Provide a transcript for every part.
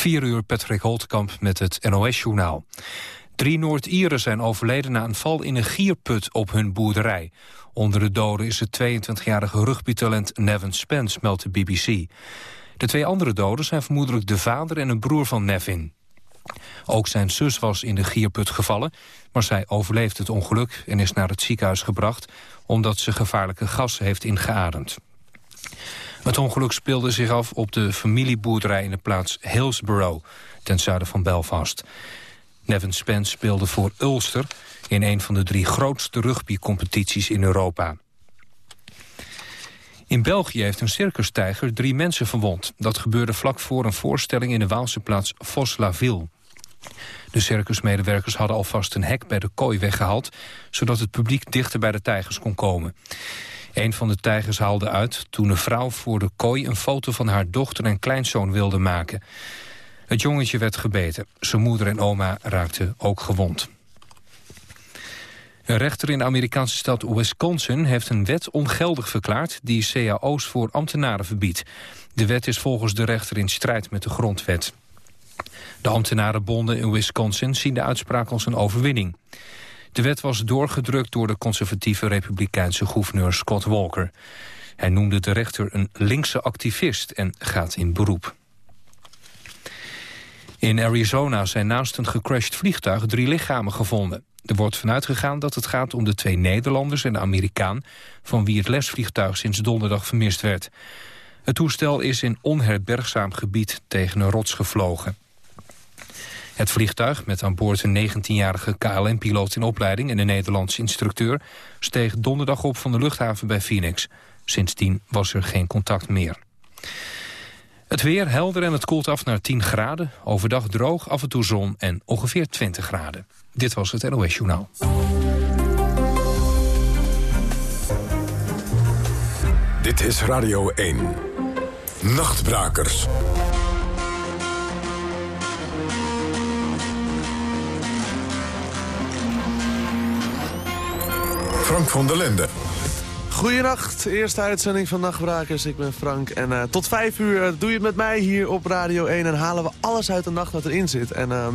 4 uur Patrick Holtkamp met het NOS-journaal. Drie Noord-Ieren zijn overleden na een val in een gierput op hun boerderij. Onder de doden is het 22-jarige rugbytalent Nevin Spence, meldt de BBC. De twee andere doden zijn vermoedelijk de vader en een broer van Nevin. Ook zijn zus was in de gierput gevallen, maar zij overleeft het ongeluk... en is naar het ziekenhuis gebracht omdat ze gevaarlijke gassen heeft ingeademd. Het ongeluk speelde zich af op de familieboerderij in de plaats Hillsborough, ten zuiden van Belfast. Nevin Spence speelde voor Ulster in een van de drie grootste rugbycompetities in Europa. In België heeft een circustijger drie mensen verwond. Dat gebeurde vlak voor een voorstelling in de Waalse plaats Vos-la-Ville. De circusmedewerkers hadden alvast een hek bij de kooi weggehaald... zodat het publiek dichter bij de tijgers kon komen. Een van de tijgers haalde uit toen een vrouw voor de kooi... een foto van haar dochter en kleinzoon wilde maken. Het jongetje werd gebeten. Zijn moeder en oma raakten ook gewond. Een rechter in de Amerikaanse stad Wisconsin heeft een wet ongeldig verklaard die cao's voor ambtenaren verbiedt. De wet is volgens de rechter in strijd met de grondwet. De ambtenarenbonden in Wisconsin zien de uitspraak als een overwinning. De wet was doorgedrukt door de conservatieve republikeinse gouverneur Scott Walker. Hij noemde de rechter een linkse activist en gaat in beroep. In Arizona zijn naast een gecrashed vliegtuig drie lichamen gevonden. Er wordt vanuit gegaan dat het gaat om de twee Nederlanders en de Amerikaan... van wie het lesvliegtuig sinds donderdag vermist werd. Het toestel is in onherbergzaam gebied tegen een rots gevlogen. Het vliegtuig, met aan boord een 19-jarige KLM-piloot in opleiding... en een Nederlandse instructeur, steeg donderdag op van de luchthaven bij Phoenix. Sindsdien was er geen contact meer. Het weer helder en het koelt af naar 10 graden. Overdag droog, af en toe zon en ongeveer 20 graden. Dit was het NOS Journaal. Dit is Radio 1. Nachtbrakers. Frank van der Linden. Goedenacht, eerste uitzending van Nachtbrakers. Ik ben Frank en uh, tot vijf uur uh, doe je het met mij hier op Radio 1... en halen we alles uit de nacht wat erin zit. En uh,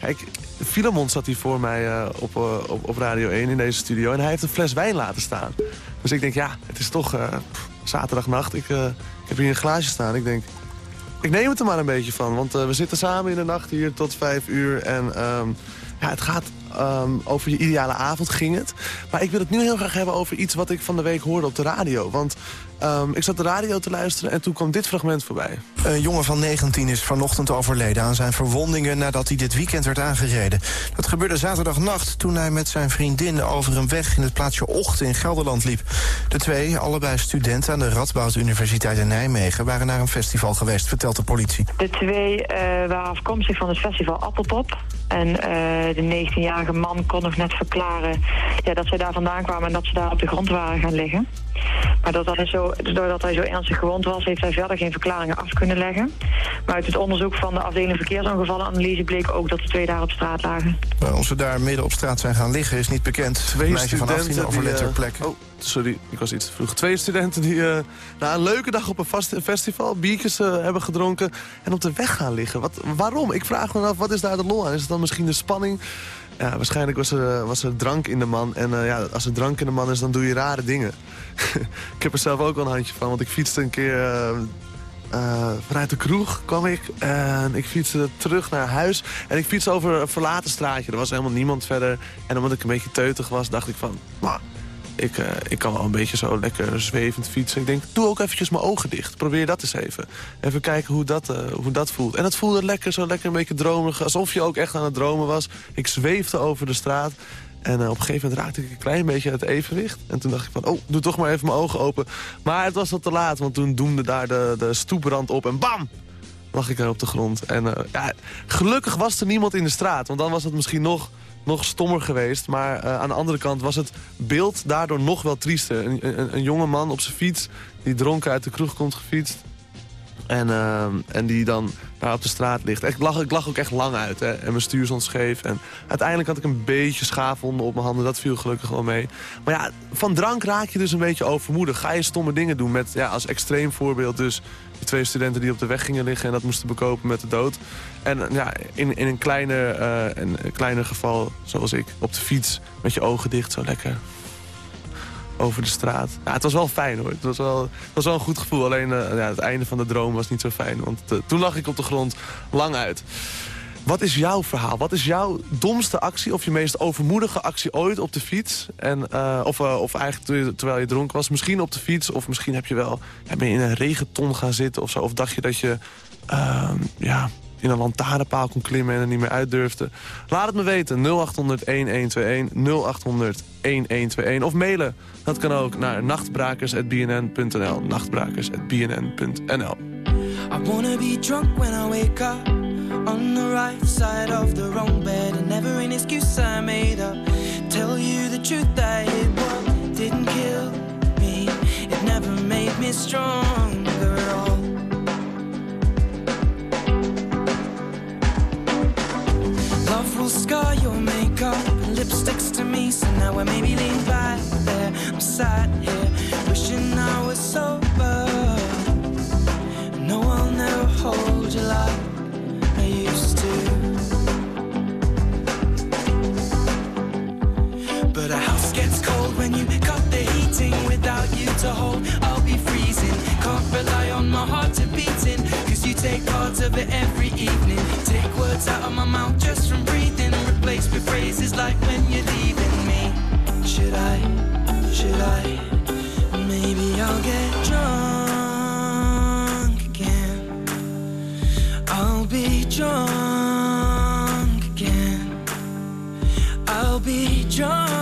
kijk, Filemon zat hier voor mij eh, op, op, op, Radio 1 in deze studio... en hij heeft een fles wijn laten staan. Dus ik denk, ja, het is toch pff, zaterdagnacht. Ik, ik, heb hier een glaasje staan. Ik denk, ik neem het er maar een beetje van. Want we zitten samen in de nacht hier tot vijf uur en... Ehm, ja, het gaat um, over je ideale avond ging het. Maar ik wil het nu heel graag hebben over iets wat ik van de week hoorde op de radio. Want um, ik zat de radio te luisteren en toen kwam dit fragment voorbij. Een jongen van 19 is vanochtend overleden aan zijn verwondingen... nadat hij dit weekend werd aangereden. Dat gebeurde zaterdagnacht toen hij met zijn vriendin... over een weg in het plaatsje Ocht in Gelderland liep. De twee, allebei studenten aan de Radboud Universiteit in Nijmegen... waren naar een festival geweest, vertelt de politie. De twee uh, waren afkomstig van het festival Appeltop. En uh, de 19-jarige man kon nog net verklaren ja, dat zij daar vandaan kwamen... en dat ze daar op de grond waren gaan liggen. Maar dat hij zo, doordat hij zo ernstig gewond was, heeft hij verder geen verklaringen af kunnen leggen. Maar uit het onderzoek van de afdeling verkeersongevallenanalyse bleek ook dat de twee daar op straat lagen. of ze daar midden op straat zijn gaan liggen is niet bekend. Twee meisje van 18 overleed ter plekke. Oh, sorry, ik was iets vroeg. Twee studenten die uh, na een leuke dag op een festival biertjes uh, hebben gedronken en op de weg gaan liggen. Wat, waarom? Ik vraag me af, wat is daar de lol aan? Is het dan misschien de spanning? Ja, waarschijnlijk was er, was er drank in de man. En ja, als er drank in de man is, dan doe je rare dingen. ik heb er zelf ook wel een handje van, want ik fietste een keer... Vanuit de kroeg kwam ik en ik fietste terug naar huis. En ik fietste over een verlaten straatje. Er was helemaal niemand verder. En omdat ik een beetje teutig was, dacht ik van... Ik, uh, ik kan wel een beetje zo lekker zwevend fietsen. Ik denk, doe ook eventjes mijn ogen dicht. Probeer dat eens even. Even kijken hoe dat, uh, hoe dat voelt. En dat voelde lekker, zo lekker een beetje dromerig. Alsof je ook echt aan het dromen was. Ik zweefde over de straat. En uh, op een gegeven moment raakte ik een klein beetje het evenwicht. En toen dacht ik van, oh, doe toch maar even mijn ogen open. Maar het was al te laat, want toen doemde daar de, de stoeprand op en bam! lag ik daar op de grond. En ja, gelukkig was er niemand in de straat. Want dan was het misschien nog nog stommer geweest. Maar uh, aan de andere kant was het beeld daardoor nog wel triester. Een, een, een jonge man op zijn fiets die dronken uit de kroeg komt gefietst. En, uh, en die dan daar op de straat ligt. Ik lag, ik lag ook echt lang uit. Hè? En mijn stuur stond scheef. En uiteindelijk had ik een beetje schaafwonden op mijn handen. Dat viel gelukkig wel mee. Maar ja, van drank raak je dus een beetje overmoedig. Ga je stomme dingen doen met, ja, als extreem voorbeeld dus Twee studenten die op de weg gingen liggen en dat moesten bekopen met de dood. En ja, in, in een, kleiner, een kleiner geval, zoals ik, op de fiets met je ogen dicht, zo lekker over de straat. Ja, het was wel fijn hoor. Het was wel, het was wel een goed gevoel. Alleen ja, het einde van de droom was niet zo fijn. Want toen lag ik op de grond lang uit. Wat is jouw verhaal? Wat is jouw domste actie of je meest overmoedige actie ooit op de fiets? En, uh, of, uh, of eigenlijk terwijl je dronken was. Misschien op de fiets of misschien heb je wel, ja, ben je in een regenton gaan zitten of zo. Of dacht je dat je uh, ja, in een lantaarnpaal kon klimmen en er niet meer uit durfde. Laat het me weten. 0800-1121, 0800-1121. Of mailen. Dat kan ook naar nachtbrakers.bnn.nl. Nachtbrakers.bnn.nl I wanna be drunk when I wake up. On the right side of the wrong bed and never an excuse I made up. Tell you the truth, that it what didn't kill me. It never made me stronger. Love will scar your makeup and lipsticks to me. So now I maybe lean back there. I'm sat here wishing I was sober. No, I'll never hold you like hold. I'll be freezing. Can't rely on my heart to beating. Cause you take parts of it every evening. Take words out of my mouth just from breathing. Replace with phrases like when you're leaving me. Should I? Should I? Maybe I'll get drunk. Again. I'll be drunk again. I'll be drunk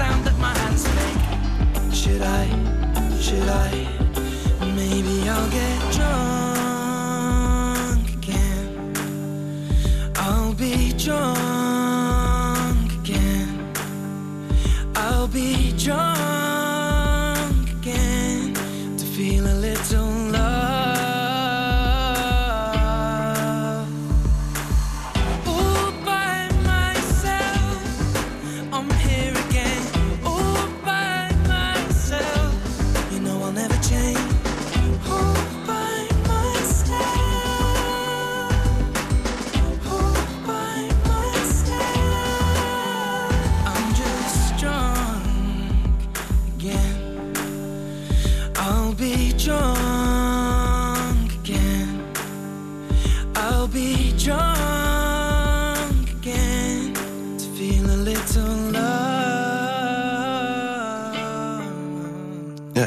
sound that my hands make. Should I? Should I? Maybe I'll get drunk again. I'll be drunk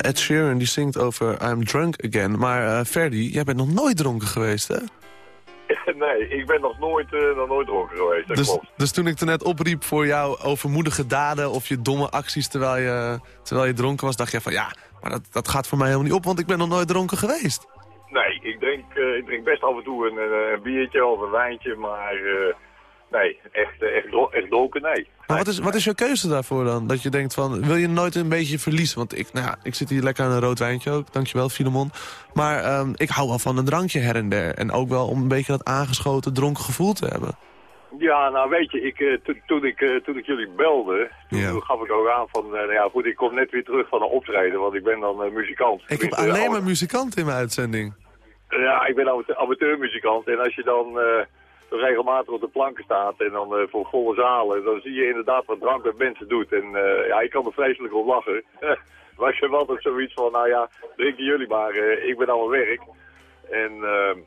Ed Sheeran die zingt over I'm drunk again. Maar uh, Ferdy, jij bent nog nooit dronken geweest, hè? Nee, ik ben nog nooit, uh, nog nooit dronken geweest, dat dus, klopt. Dus toen ik er net opriep voor jouw overmoedige daden... of je domme acties terwijl je, terwijl je dronken was... dacht je van ja, maar dat, dat gaat voor mij helemaal niet op... want ik ben nog nooit dronken geweest. Nee, ik drink, uh, ik drink best af en toe een, een biertje of een wijntje... maar nee, echt, echt, echt dronken, nee. Maar wat is, wat is jouw keuze daarvoor dan? Dat je denkt van, wil je nooit een beetje verliezen? Want ik, nou ja, ik zit hier lekker aan een rood wijntje ook, dankjewel Filemon. Maar um, ik hou wel van een drankje her en der. En ook wel om een beetje dat aangeschoten dronken gevoel te hebben. Ja, nou weet je, ik, uh, toen, ik, uh, toen ik jullie belde, toen ja. gaf ik ook aan van, nou ja goed, ik kom net weer terug van een optreden, want ik ben dan muzikant. Ik heb alleen maar muzikant in mijn uitzending. Ja, ik ben amateurmuzikant en als je dan regelmatig op de planken staat en dan uh, voor volle zalen, dan zie je inderdaad wat drank met mensen doet. En uh, ja, ik kan er vreselijk op lachen. maar ik heb altijd zoiets van, nou ja, drinken jullie maar, uh, ik ben al werk. En ehm,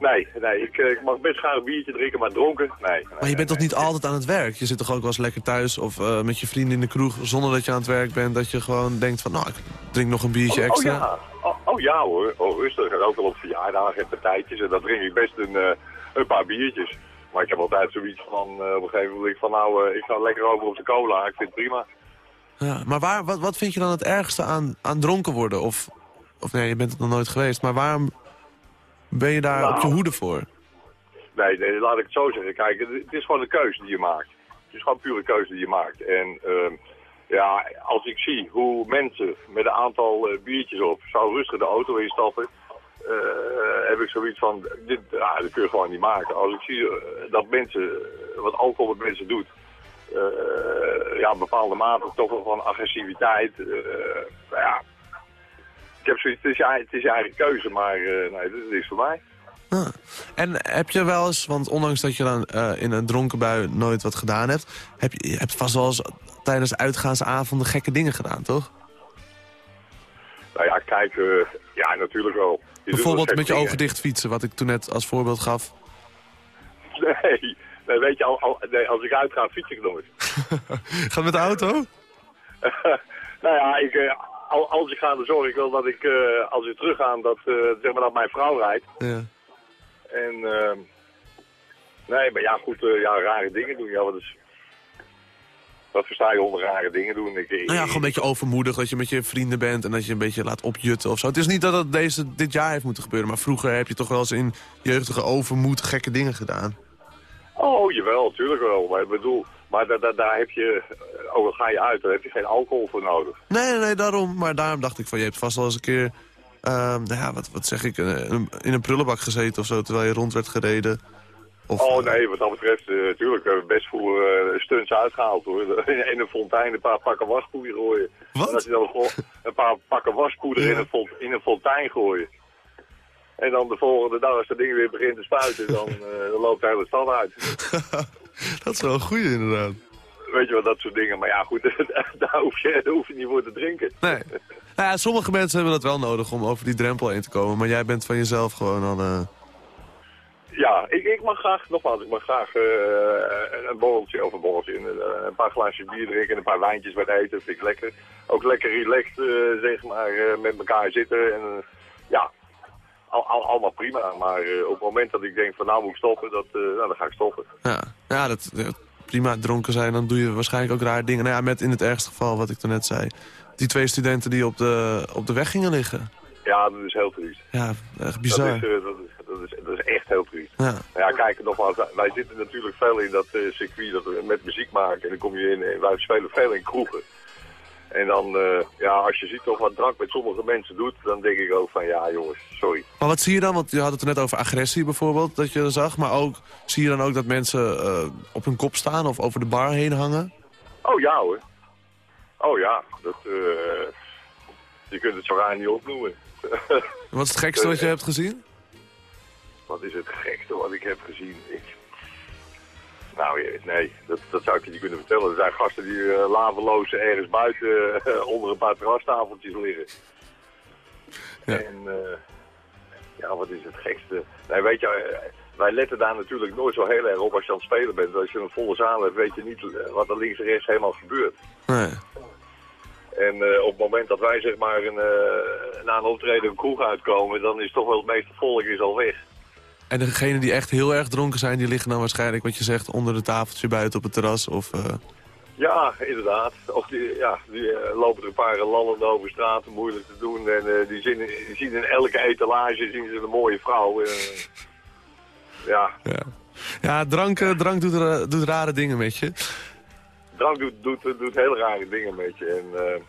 nee, nee ik, ik, mag best graag een biertje drinken, maar dronken, nee. Maar je bent toch niet altijd aan het werk? Je zit toch ook wel eens lekker thuis of met je vrienden in de kroeg... zonder dat je aan het werk bent, dat je gewoon denkt van... nou, ik drink nog een biertje oh, extra. Oh ja, oh, oh ja hoor, oh, rustig. En ook wel op verjaardagen en partijtjes. En dan drink ik best een, een paar biertjes. Maar ik heb altijd zoiets van, uh, op een gegeven moment van nou, uh, ik ga lekker over op de cola. Ik vind het prima. Ja, maar waar, wat, wat vind je dan het ergste aan, aan dronken worden? Of, of nee, je bent het nog nooit geweest. Maar waarom ben je daar op je Nou. hoede voor? Nee, nee, laat ik het zo zeggen. Kijk, het, het is gewoon een keuze die je maakt. Het is gewoon pure keuze die je maakt. En ehm, ja, als ik zie hoe mensen met een aantal eh, biertjes op zo rustig de auto instappen... eh, heb ik zoiets van, dit, ja, dat kun je gewoon niet maken. Als ik zie eh, dat mensen, wat alcohol met mensen doet, eh, ja, bepaalde mate toch wel van agressiviteit, nou ja. Ik heb zoiets, het is, je- het is je eigen keuze, maar nee, dit is voor mij. Ah. En heb je wel eens, want ondanks dat je dan in een dronken bui nooit wat gedaan hebt... heb je hebt vast wel eens tijdens uitgaansavonden gekke dingen gedaan, toch? Nou ja, kijk, ja, natuurlijk wel. Bijvoorbeeld met je gekke ogen dicht fietsen, wat ik toen net als voorbeeld gaf. dingen. Nee, nee weet je, al, al- nee, als ik uitga, fiets ik nooit. Gaat met de auto? nou ja, ik, eh, al- als ik ga, dan zorg ik wel dat ik, eh, als ik terugga, dat, eh, zeg maar dat mijn vrouw rijdt. Ja. En, ehm, nee, maar ja, goed, ja, rare dingen doen. Ja, wat is... Wat versta je onder rare dingen doen? Ik, Nou ja, gewoon een beetje overmoedig dat je met je vrienden bent... en dat je een beetje laat opjutten of zo. Het is niet dat het deze, dit jaar heeft moeten gebeuren... maar vroeger heb je toch wel eens in jeugdige overmoed gekke dingen gedaan. Oh, jawel, natuurlijk wel. Maar ik bedoel, maar daar, daar, daar heb je, eh, oh, dan ga je uit, daar heb je geen alcohol voor nodig. Nee, nee, daarom. Maar daarom dacht ik van, je hebt vast wel eens een keer... ehm, nou ja, wat, wat zeg ik, eh, in in een prullenbak gezeten of zo... terwijl je rond werd gereden. Of, Oh eh, nee, wat dat betreft, natuurlijk, uh, best voor uh, stunts uitgehaald hoor. In, een fontein een paar pakken waspoeder gooien. Wat? Als je dan gewoon een paar pakken waspoeder in, een font, in een fontein gooien. En dan de volgende dag, als dat ding weer begint te spuiten, dan, uh, dan loopt de hele stad uit. dat is wel een goeie inderdaad. Weet je wel, dat soort dingen. Maar ja, goed, daar hoef je, daar hoef je niet voor te drinken. Nee. Nou ja, sommige mensen hebben dat wel nodig om over die drempel heen te komen. Maar jij bent van jezelf gewoon al... Uh... Ja, ik, ik mag graag, nogmaals, ik mag graag uh, een borreltje of een borreltje, een, een, paar glaasjes bier drinken en een paar wijntjes bij het eten, vind ik lekker. Ook lekker relaxed, uh, zeg maar, uh, met elkaar zitten en ja, al, al, allemaal prima. Maar op het moment dat ik denk van nou moet ik stoppen, dat, nou, dan ga ik stoppen. Ja, ja dat, prima dronken zijn, dan doe je waarschijnlijk ook raar dingen. Nou ja, met in het ergste geval, wat ik toen net zei, die twee studenten die op de, op de weg gingen liggen. Ja, dat is heel triest. Ja, echt bizar. Dat is, dat is, dat is, dat is echt heel triest. Ja. ja, kijk, nogmaals, wij zitten natuurlijk veel in dat uh, circuit dat we met muziek maken. En dan kom je in, wij spelen veel in kroegen. En dan, uh, ja, als je ziet toch wat drank met sommige mensen doet, dan denk ik ook van, ja jongens, sorry. Maar wat zie je dan? Want je had het er net over agressie bijvoorbeeld, dat je zag. Maar ook, zie je dan ook dat mensen uh, op hun kop staan of over de bar heen hangen? Oh ja hoor. Oh ja, dat, uh, je kunt het zo raar niet opnoemen. wat is het gekste wat je hebt gezien? Wat is het gekste wat ik heb gezien? Ik... Nou, nee, dat, dat zou ik je niet kunnen vertellen. Er zijn gasten die uh, laveloos ergens buiten uh, onder een paar terrastafeltjes liggen. Ja. En uh, ja, wat is het gekste? Nee, weet je, wij letten daar natuurlijk nooit zo heel erg op als je aan het spelen bent. Als je een volle zaal hebt, weet je niet wat er links en rechts helemaal gebeurt. Nee. En uh, op het moment dat wij zeg maar een, uh, na een optreden een kroeg uitkomen, dan is toch wel het meeste volk is al weg. En degenen die echt heel erg dronken zijn, die liggen dan waarschijnlijk, wat je zegt, onder het tafeltje buiten op het terras? Of, uh... Ja, inderdaad. Of die, ja, die lopen er een paar lallend over straat, moeilijk te doen. En die, zien, die zien in elke etalage zien ze een mooie vrouw. ja. ja. Ja, drank, drank doet, doet rare dingen met je. Drank doet, doet, doet hele rare dingen met je. En,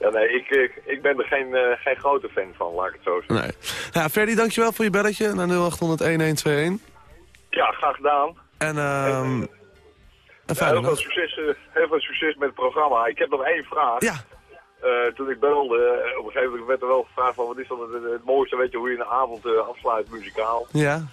ja, nee, ik, ik, ik ben er geen, uh, geen grote fan van, laat ik het zo zeggen. Nee. Ja, Ferdy, dankjewel voor je belletje naar 0800-1121. Ja, graag gedaan. En, um, en ja, heel, veel succes, uh, heel veel succes met het programma. Ik heb nog één vraag. Ja. toen ik belde, op een gegeven moment werd er wel gevraagd van wat is dan het, het mooiste, weet je, hoe je een avond afsluit muzikaal. Ja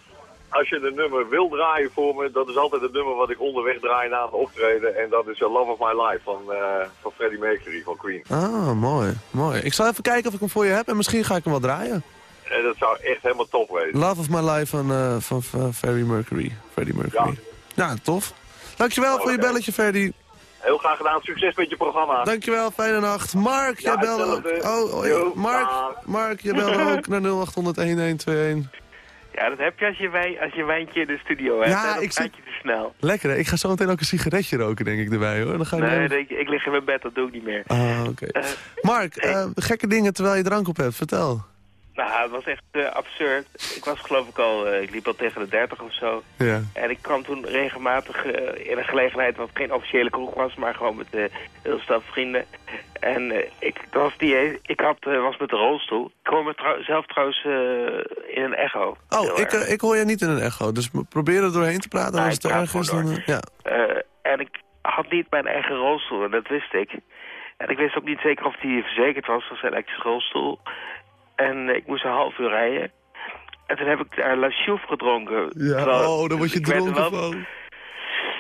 als je een nummer wil draaien voor me, dat is altijd het nummer wat ik onderweg draai na het optreden. En dat is Love of My Life van, uh, van Freddie Mercury van Queen. Ah, mooi, mooi. Ik zal even kijken of ik hem voor je heb en misschien ga ik hem wel draaien. En dat zou echt helemaal top wezen. Love of My Life van, uh, van uh, Freddie Mercury. Freddie Mercury. Ja, tof. Dankjewel oh, voor je belletje, Ferdy. Heel graag gedaan. Succes met je programma. Dankjewel, fijne nacht. Mark, jij belde ook. Oh, oh. Mark, Mark, jij belde ook naar 0800-1121. Ja, dat heb je als je, wijn, als je wijntje in de studio hebt. Ja, ik zit... je te snel. Lekker, hè? Ik ga zo meteen ook een sigaretje roken, denk ik, erbij, hoor. Dan ga nee, ik, ik lig in mijn bed, dat doe ik niet meer. Ah, oké. Okay. Uh, Mark, uh, gekke dingen terwijl je drank op hebt. Vertel. Nou, het was echt uh, absurd. Ik was geloof ik al, uh, ik liep al tegen de 30 of zo. Ja. En ik kwam toen regelmatig uh, in een gelegenheid wat geen officiële kroeg was, maar gewoon met heel stap vrienden. En ik, was die, ik had, was met de rolstoel. Ik hoor me zelf trouwens in een echo. Oh, ik, ik hoor je niet in een echo, dus probeer er doorheen te praten. Nou, als het erg is, dan... ja. en ik had niet mijn eigen rolstoel, en dat wist ik. En ik wist ook niet zeker of die verzekerd was als een elektrische rolstoel. En ik moest een half uur rijden. En toen heb ik daar La Chouffe gedronken. Ja, oh, dan word je dronken van.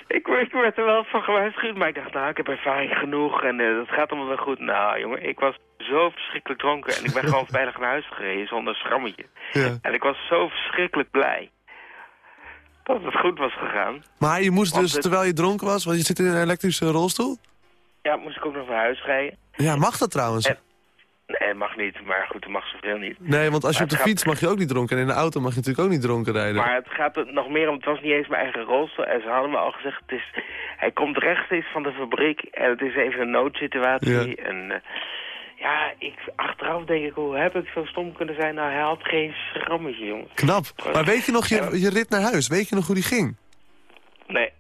Ik, ik werd er wel van gewaarschuwd, maar ik dacht, nou, ik heb ervaring genoeg en uh, dat gaat allemaal wel goed. Nou, jongen, ik was zo verschrikkelijk dronken en ik ben gewoon veilig naar huis gereden zonder schrammetje. Ja. En ik was zo verschrikkelijk blij dat het goed was gegaan. Maar je moest dus, terwijl je dronken was, want je zit in een elektrische rolstoel? Ja, moest ik ook nog naar huis rijden. Ja, mag dat trouwens? Nee, mag niet. Maar goed, dat mag zoveel niet. Nee, want als je op de fiets mag je ook niet dronken. En in de auto mag je natuurlijk ook niet dronken rijden. Maar het gaat er nog meer om, het was niet eens mijn eigen rolstoel. En ze hadden me al gezegd, het is, hij komt rechtstreeks van de fabriek. En het is even een noodsituatie. Ja. En uh, ja, ik, achteraf denk ik, hoe heb ik zo stom kunnen zijn? Nou, hij had geen schrammetje, jongen. Knap. Maar weet je nog je, je rit naar huis? Weet je nog hoe die ging? Nee.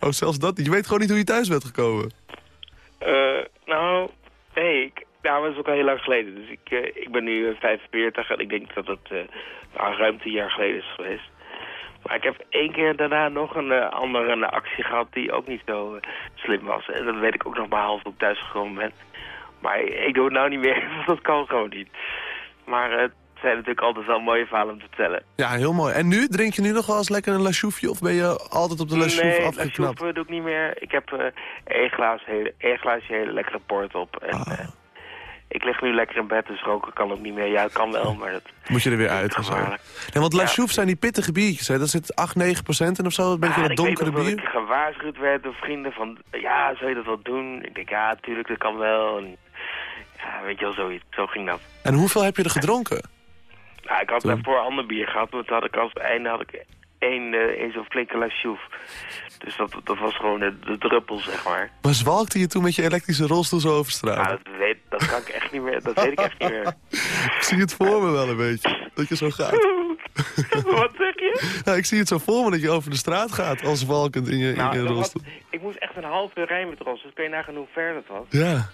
Oh, zelfs dat Je weet gewoon niet hoe je thuis bent gekomen? Uh, nou, ook al heel lang geleden. Dus ik, uh, ik ben nu 45 en ik denk dat het uh, nou, ruim tien jaar geleden is geweest. Maar ik heb één keer daarna nog een uh, andere actie gehad die ook niet zo slim was. En dat weet ik ook nog maar half ik thuis gekomen ben. Maar ik doe het nou niet meer, want dat kan gewoon niet. Maar het zijn natuurlijk altijd wel mooie verhalen om te vertellen. Ja, heel mooi. En nu? Drink je nu nog wel eens lekker een lachoufje of ben je altijd op de lachouf nee, afgeknapt? Nee, doe ik niet meer. Ik heb één glaasje hele lekkere port op. En, ah ik lig nu lekker in bed, dus roken kan ook niet meer. Ja, kan wel, maar dat... Moet je er weer uit zo? Ja, want La zijn die pittige biertjes, hè? Dat zit 8, 9 procent en of zo, een beetje dat donkere bier. ik dat ik gewaarschuwd werd door vrienden van... Ja, zou je dat wel doen? Ik denk, ja, tuurlijk, dat kan wel. En, ja, weet je wel, zoiets. Zo ging dat. En hoeveel heb je er gedronken? Nou, ik had daarvoor ander bier gehad, toen had ik als einde had ik één, uh, zo'n flinke La Chouffe. Dus dat, dat was gewoon de, de, druppel, zeg maar. Maar zwalkte je toen met je elektrische rolstoel zo over straat? Ja, dat, weet, dat kan ik echt niet meer. Dat weet ik echt niet meer. ik zie het voor me wel een beetje. Dat je zo gaat. Wat zeg je? Ja, ik zie het zo voor me dat je over de straat gaat als zwalkend in je, nou, in je rolstoel. ik moest echt een half uur rijden met de rolstoel. Dus kun je nagaan hoe ver dat was. Ja.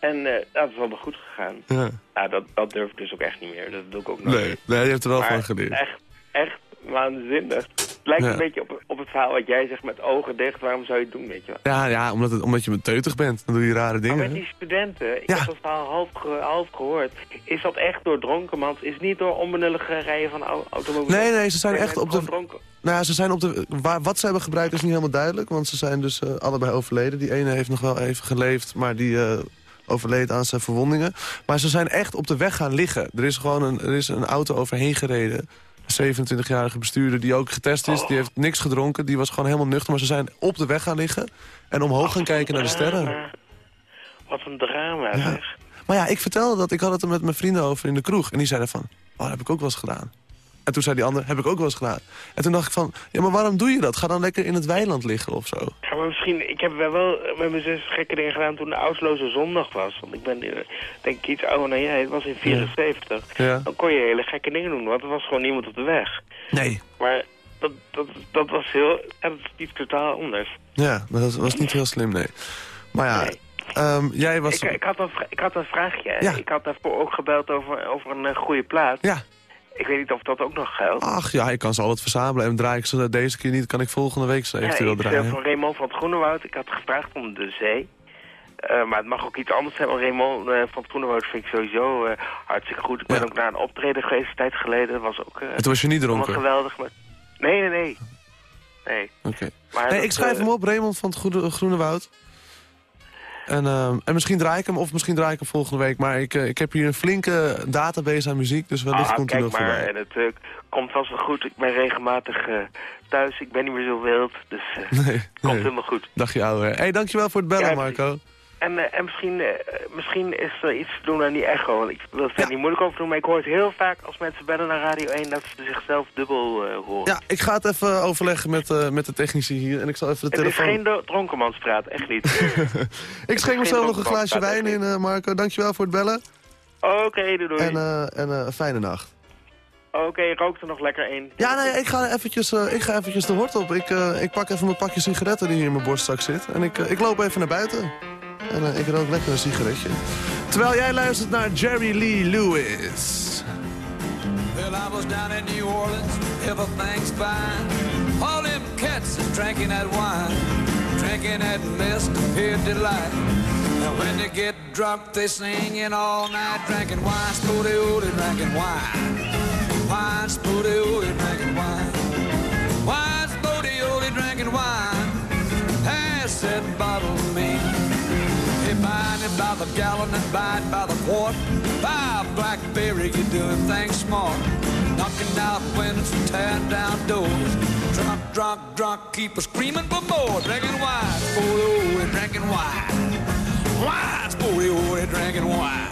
En uh, dat is wel goed gegaan. Ja. Nou, dat, dat durf ik dus ook echt niet meer. Dat doe ik ook nog Nee, nee je hebt er wel van geleerd. echt, echt waanzinnig. Het lijkt een beetje op, op het verhaal wat jij zegt met ogen dicht. Waarom zou je het doen, weet je wel? Ja, ja omdat, het, omdat je teutig bent. Dan doe je rare dingen. Maar met die studenten, ik heb dat verhaal half, half gehoord. Is dat echt door dronkenmans? Is niet door onbenullige rijden van automobielen? Nee, nee, ze zijn echt op de... Dronken? Nou ja, ze zijn op de... Waar, wat ze hebben gebruikt is niet helemaal duidelijk. Want ze zijn dus uh, allebei overleden. Die ene heeft nog wel even geleefd, maar die... Uh, overleed aan zijn verwondingen. Maar ze zijn echt op de weg gaan liggen. Er is gewoon een, er is een auto overheen gereden. 27-jarige bestuurder die ook getest is. Die heeft niks gedronken. Die was gewoon helemaal nuchter. Maar ze zijn op de weg gaan liggen. En omhoog gaan kijken naar de sterren. Wat een drama, ja. Maar ja, ik vertelde dat. Ik had het er met mijn vrienden over in de kroeg. En die zeiden van, oh, dat heb ik ook wel eens gedaan. En toen zei die ander, heb ik ook wel eens gedaan. En toen dacht ik van, ja, maar waarom doe je dat? Ga dan lekker in het weiland liggen of zo. Ja, maar misschien, ik heb wel met mijn zus gekke dingen gedaan toen de Oudloze Zondag was. Want ik ben, eh, denk ik, iets ouder dan jij. Het was in 74. Ja. Dan kon je hele gekke dingen doen, want er was gewoon niemand op de weg. Nee. Maar dat, dat, dat was heel, dat is iets totaal anders. Ja, maar dat was niet heel slim, nee. Maar ja... Um, jij was... Ik, ik, had een, ik had een vraagje. Ja. Ik had daarvoor ook gebeld over, over een uh, goede plaats. Ja. Ik weet niet of dat ook nog geldt. Ach ja, ik kan ze altijd verzamelen. En draai ik ze deze keer niet, kan ik volgende week ze eventueel ja, draaien. van Raymond van het Groenewoud. Ik had gevraagd om de zee. Uh, maar het mag ook iets anders zijn. Want Raymond uh, van het Groenewoud vind ik sowieso uh, hartstikke goed. Ik ben ook naar een optreden geweest een tijd geleden. Dat was ook... het was je niet dronken? geweldig. Maar... Nee, nee, nee. Nee. Oké. Okay. Nee, ik schrijf hem op, Raymond van het Groene, Groenewoud. En, uh, en misschien draai ik hem, of misschien draai ik hem volgende week. Maar ik, ik heb hier een flinke database aan muziek, dus wellicht ah, komt hij nog maar, voorbij. En het komt vast wel goed. Ik ben regelmatig thuis. Ik ben niet meer zo wild, dus nee, komt helemaal goed. Dag je ouwe. hey, dankjewel voor het bellen, Marco. En, uh, en misschien, uh, misschien is er iets te doen aan die echo. Want ik wil het ja. niet moeilijk over doen, maar ik hoor het heel vaak als mensen bellen naar Radio 1 dat ze zichzelf dubbel uh, horen. Ja, ik ga het even overleggen met, met de technici hier en ik zal even de telefoon... Het is geen dronkenmanspraat, echt niet. ik schenk mezelf nog een glaasje wijn in, Marco. Dankjewel voor het bellen. Oké, okay, doei doei. En, en een fijne nacht. Oké, okay, rookt er nog lekker één. Ja, nee, ik ga eventjes, uh, ik ga eventjes de hort op. Ik, uh, ik pak even mijn pakje sigaretten die hier in mijn borstzak zit. En ik, uh, ik loop even naar buiten. En uh, ik rook lekker een sigaretje. Terwijl jij luistert naar Jerry Lee Lewis. Well, I was down in New Orleans, everything's fine. All them cats is drinking that wine. Drinking that mist of pure delight. And when they get drunk, they singing all night. Drinking wine, spooty, ooty, drinking wine. Wine, spooty, ooty, drinking wine. Wine, spooty, ooty, drinking wine. Pass that bottle to me. Buying it by the gallon and buy it by the quart. Buy a blackberry, you're doing things smart. Knocking out windows and tearing down doors. Drunk, drunk, drunk, keep a screaming for more. Drinking wine, sporty, and drinking wine. Wine, sporty, and drinking wine.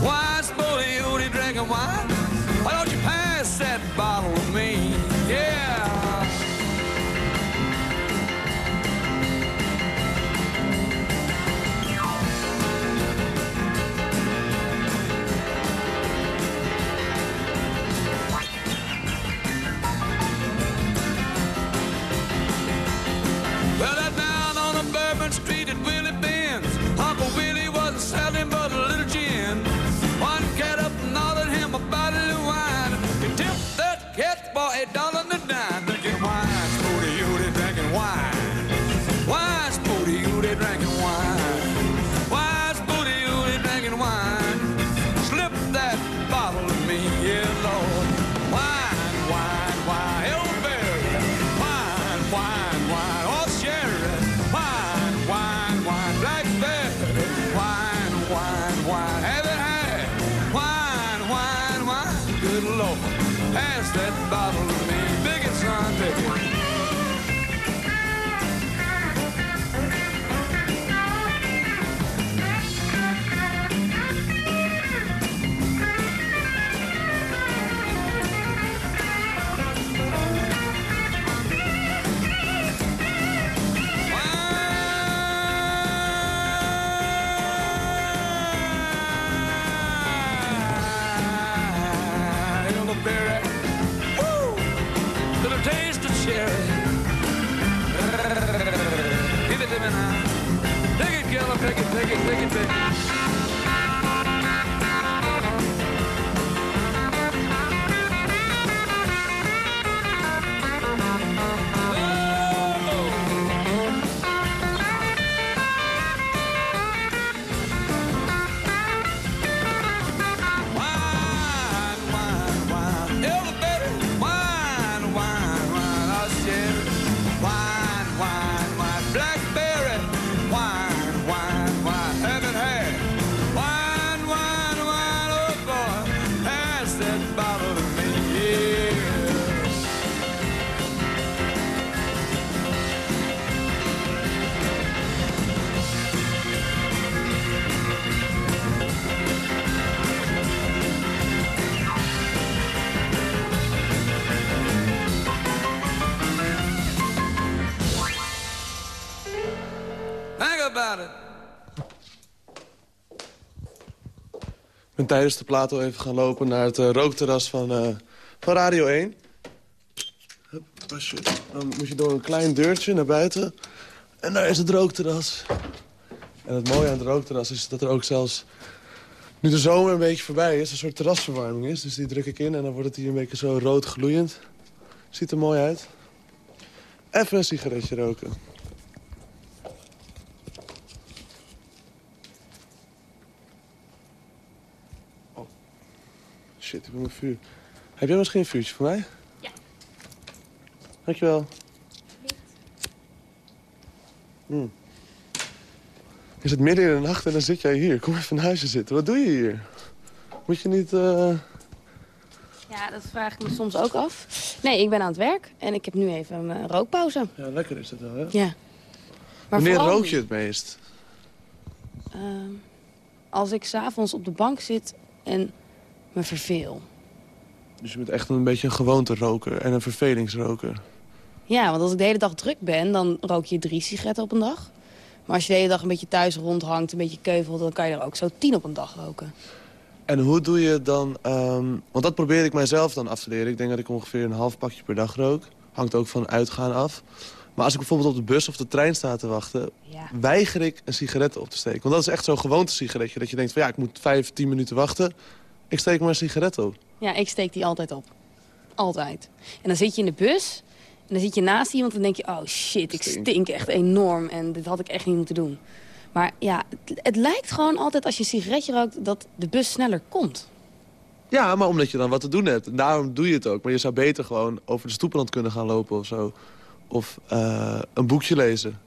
Wine, sporty, and drinking wine. Why don't you pass that bottle to me? Tijdens de plato even gaan lopen naar het uh, rookterras van, uh, van Radio 1. Hup, Dan moet je door een klein deurtje naar buiten. En daar is het rookterras. En het mooie aan het rookterras is dat er ook zelfs... Nu de zomer een beetje voorbij is, een soort terrasverwarming is. Dus die druk ik in en dan wordt het hier een beetje zo rood gloeiend. Ziet er mooi uit. Even een sigaretje roken. Shit, ik heb een vuur. Heb jij misschien een vuurtje voor mij? Ja. Dankjewel. Hmm. Je zit midden in de nacht en dan zit jij hier. Kom even in huisje zitten. Wat doe je hier? Moet je niet... Uh... Ja, dat vraag ik me soms ook af. Nee, ik ben aan het werk en ik heb nu even een uh, rookpauze. Ja, lekker is dat wel, hè? Ja. Maar Wanneer rook je het meest? Uh, als ik s'avonds op de bank zit en me verveel. Dus je bent echt een beetje een gewoonte roker en een vervelingsroker? Ja, want als ik de hele dag druk ben, dan rook je drie sigaretten op een dag. Maar als je de hele dag een beetje thuis rondhangt, een beetje keuvelt... dan kan je er ook zo tien op een dag roken. En hoe doe je dan... Um, want dat probeer ik mijzelf dan af te leren. Ik denk dat ik ongeveer een half pakje per dag rook. Hangt ook van uitgaan af. Maar als ik bijvoorbeeld op de bus of de trein sta te wachten... Ja. weiger ik een sigaret op te steken. Want dat is echt zo'n gewoonte sigaretje. Dat je denkt van ja, ik moet vijf, tien minuten wachten. Ik steek maar een sigaret op. Ja, ik steek die altijd op. Altijd. En dan zit je in de bus en dan zit je naast iemand en denk je... oh shit, ik stink echt enorm en dit had ik echt niet moeten doen. Maar ja, het, het lijkt gewoon altijd als je een sigaretje rookt... dat de bus sneller komt. Ja, maar omdat je dan wat te doen hebt. En daarom doe je het ook. Maar je zou beter gewoon over de stoeprand kunnen gaan lopen of zo. Of uh, een boekje lezen.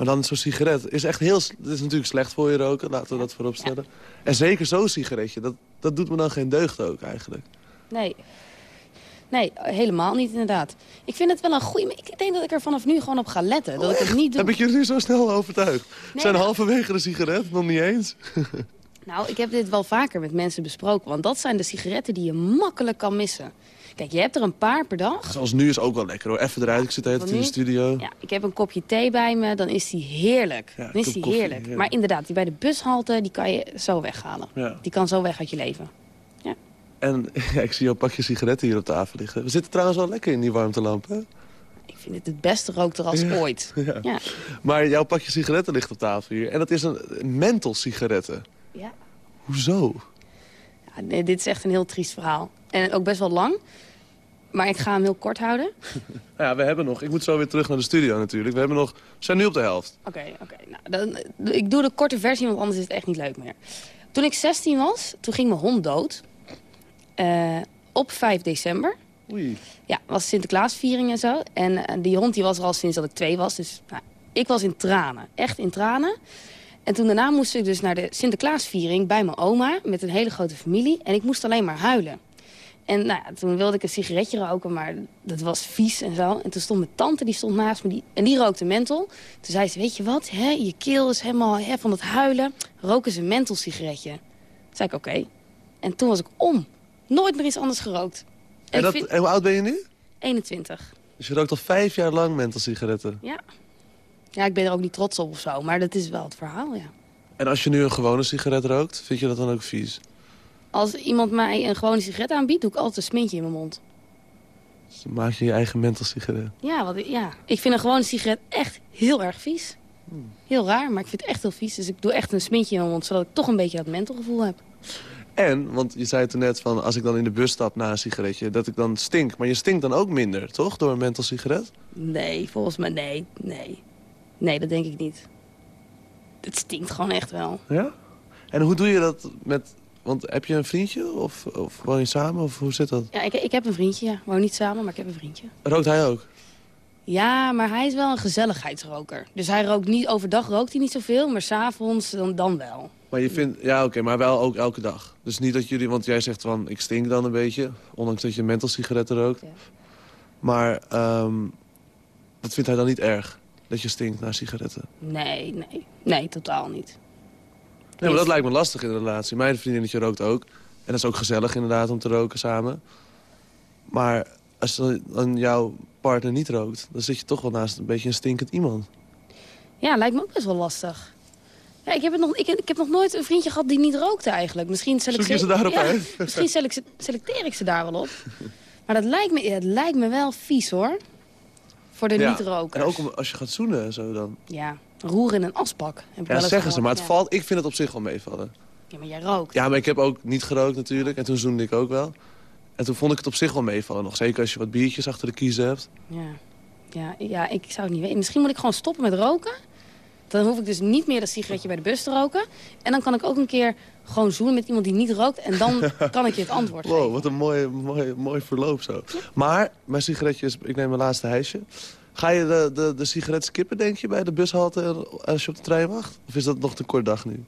Maar dan zo'n sigaret is echt heel... Het is natuurlijk slecht voor je roken, laten we dat voorop stellen. En zeker zo'n sigaretje, dat, dat doet me dan geen deugd ook eigenlijk. Nee, Nee, helemaal niet inderdaad. Ik vind het wel een goede... Ik denk dat ik er vanaf nu gewoon op ga letten. Dat ik het niet doe. Heb ik je nu zo snel overtuigd? Nee, Zijn nou... halverwege de sigaret? Nog niet eens? nou, ik heb dit wel vaker met mensen besproken. Want dat zijn de sigaretten die je makkelijk kan missen. Kijk, je hebt er een paar per dag. Zoals nu is ook wel lekker hoor. Even eruit, ik zit even in de studio. Ja, ik heb een kopje thee bij me, dan is die heerlijk. dan is die heerlijk. Maar inderdaad, die bij de bushalte, die kan je zo weghalen. Ja. Die kan zo weg uit je leven. En ja, ik zie jouw pakje sigaretten hier op tafel liggen. We zitten trouwens wel lekker in die warmtelamp, hè? Ik vind het het beste rookterras ja, ooit. Ja. ja. Maar jouw pakje sigaretten ligt op tafel hier. En dat is een menthol sigaretten. Ja. Hoezo? Ja, nee, dit is echt een heel triest verhaal. En ook best wel lang. Maar ik ga hem heel kort houden. ja, we hebben nog... Ik moet zo weer terug naar de studio natuurlijk. We hebben nog... We zijn nu op de helft. Oké, oké. Nou, dan, ik doe de korte versie, want anders is het echt niet leuk meer. Toen ik 16 was, toen ging mijn hond dood. Uh, op 5 december. Oei. Ja, was Sinterklaasviering en zo. En uh, die hond die was er al sinds dat ik twee was. Dus nou, ik was in tranen. Echt in tranen. En toen daarna moest ik dus naar de Sinterklaasviering bij mijn oma... met een hele grote familie. En ik moest alleen maar huilen. En nou ja, toen wilde ik een sigaretje roken, maar dat was vies en zo. En toen stond mijn tante, die stond naast me, die, en die rookte menthol. Toen zei ze, weet je wat, hè, je keel is helemaal hè, van het huilen. Roken ze een menthol sigaretje. Toen zei ik, oké. En toen was ik om. Nooit meer iets anders gerookt. En, dat, en hoe oud ben je nu? 21. Dus je rookt al vijf jaar lang menthol sigaretten? Ja. Ja, ik ben er ook niet trots op of zo, maar dat is wel het verhaal, ja. En als je nu een gewone sigaret rookt, vind je dat dan ook vies? Als iemand mij een gewone sigaret aanbiedt, doe ik altijd een smintje in mijn mond. Dus dan maak je je eigen menthol sigaret? Ja, want, ja, ik vind een gewone sigaret echt heel erg vies. Hmm. Heel raar, maar ik vind het echt heel vies. Dus ik doe echt een smintje in mijn mond, zodat ik toch een beetje dat mentholgevoel heb. En, want je zei toen net van als ik dan in de bus stap na een sigaretje... dat ik dan stink. Maar je stinkt dan ook minder, toch? Door een menthol sigaret? Nee, volgens mij nee. Nee, nee dat denk ik niet. Het stinkt gewoon echt wel. Ja? En hoe doe je dat met... Want heb je een vriendje of, of woon je samen? Of hoe zit dat? Ja, ik, ik heb een vriendje, ja. Woon niet samen, maar ik heb een vriendje. Rookt hij ook? Ja, maar hij is wel een gezelligheidsroker. Dus hij rookt niet, overdag rookt hij niet zoveel, maar s'avonds dan, dan wel. Maar je vindt, ja oké, maar wel ook elke dag. Dus niet dat jullie, want jij zegt van ik stink dan een beetje. Ondanks dat je menthol sigaretten rookt. Ja. Maar um, dat vindt hij dan niet erg, dat je stinkt naar sigaretten? Nee, nee. Nee, totaal niet. Nee, maar dat lijkt me lastig in een relatie. Mijn vriendinnetje rookt ook. En dat is ook gezellig inderdaad om te roken samen. Maar als dan jouw partner niet rookt... dan zit je toch wel naast een beetje een stinkend iemand. Ja, lijkt me ook best wel lastig. Ja, ik, heb het nog, ik, ik, heb nog nooit een vriendje gehad die niet rookte eigenlijk. Misschien selecteer, ze daarop ja, uit? Misschien selecteer ik ze daar wel op. Maar dat lijkt me, het lijkt me wel vies hoor. Voor de niet-rokers. En ook als je gaat zoenen en zo dan. Ja, roer in een asbak. Heb ja, zeggen ze, maar het valt, ik vind het op zich wel meevallen. Ja, maar jij rookt. Ja, maar ik heb ook niet gerookt natuurlijk. En toen zoende ik ook wel. En toen vond ik het op zich wel meevallen. Nog zeker als je wat biertjes achter de kiezen hebt. Ja. Ja, ja, ik zou het niet weten. Misschien moet ik gewoon stoppen met roken. Dan hoef ik dus niet meer dat sigaretje bij de bus te roken. En dan kan ik ook een keer gewoon zoenen met iemand die niet rookt. En dan kan ik je het antwoord wow, geven. wat een mooi, mooi, mooi verloop zo. Maar mijn sigaretje is, ik neem mijn laatste hijsje. Ga je de, de, de sigaret skippen, denk je, bij de bushalte als je op de trein wacht? Of is dat nog te kort dag nu?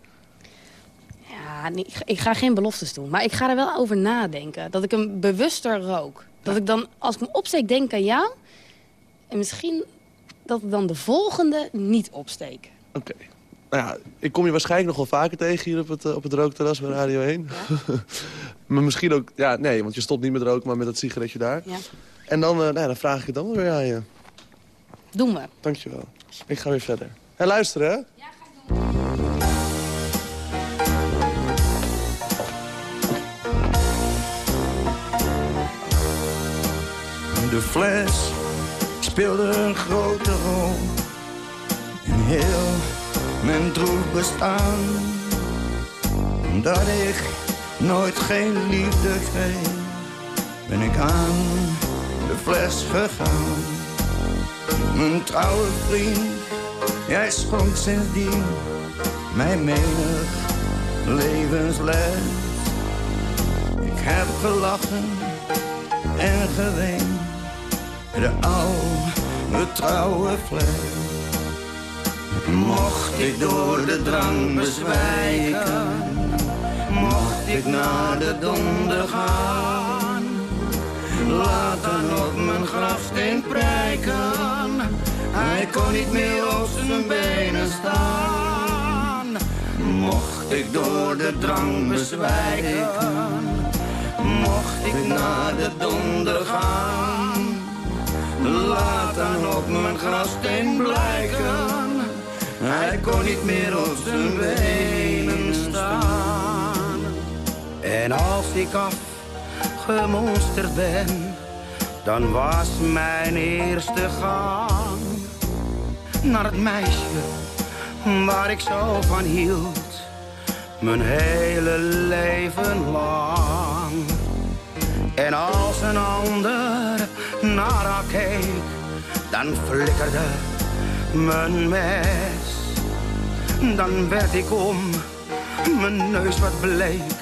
Ja, nee, ik, ga, ik ga geen beloftes doen. Maar ik ga er wel over nadenken. Dat ik hem bewuster rook. Dat ik dan, als ik me opsteek, denk aan jou. En misschien dat ik dan de volgende niet opsteek. Oké. Nou ja, ik kom je waarschijnlijk nog wel vaker tegen hier op het, eh, op het rookterras bij Radio 1. maar misschien ook... Ja, nee, want je stopt niet met roken, maar met dat sigaretje daar. Ja. En dan, uh, nou, dan vraag ik het dan wel weer aan je. Doen we. Dankjewel. Ik ga weer verder. En luister, hè? Ja, ga ik doen. De fles speelde een grote rol in heel mijn droef bestaan. Dat ik nooit geen liefde kreeg, ben ik aan de fles gegaan. Mijn trouwe vriend, jij schonk sindsdien mij menig levensles. Ik heb gelachen en geweend, de oude trouwe fles. Mocht ik door de drang bezwijken, mocht ik naar de donder gaan. Laat dan op mijn grafsteen prijken, hij kon niet meer op zijn benen staan. Mocht ik door de drang bezwijken, mocht ik naar de donder gaan. Laat dan op mijn grafsteen blijken hij kon niet meer op zijn benen staan. En als ik afgemonsterd ben, dan was mijn eerste gang naar het meisje waar ik zo van hield, mijn hele leven lang. En als een ander naar haar keek, dan flikkerde mijn mes dan werd ik om, mijn neus wat bleek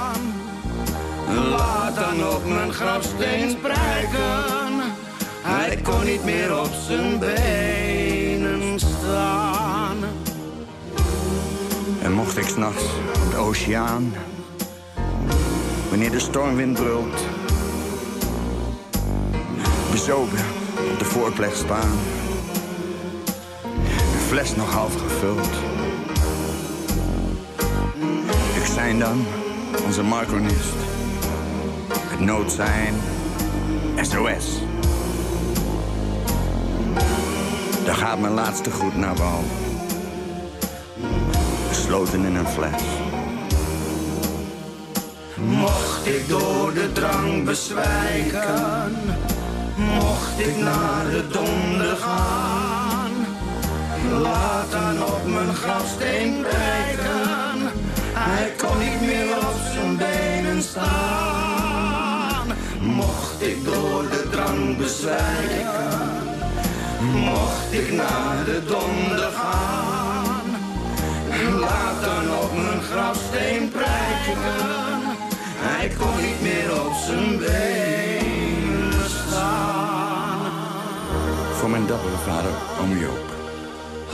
Laat dan op mijn grafsteen prijken, hij kon niet meer op zijn benen staan. En mocht ik s'nachts op de oceaan, wanneer de stormwind brult, bezopen op de voorplek staan fles nog half gevuld. Ik zijn dan onze micronist. Het nood zijn SOS. Daar gaat mijn laatste groet naar bal. Gesloten in een fles. Mocht ik door de drang bezwijken, mocht ik naar de donder gaan Laat dan op mijn grafsteen prijken. Hij kon niet meer op zijn benen staan. Ik door de drang bezwijken. Mocht ik naar de donder gaan. Laat dan op mijn grafsteen prijken. Hij kon niet meer op zijn benen staan. Voor mijn dappere vader, om Joop.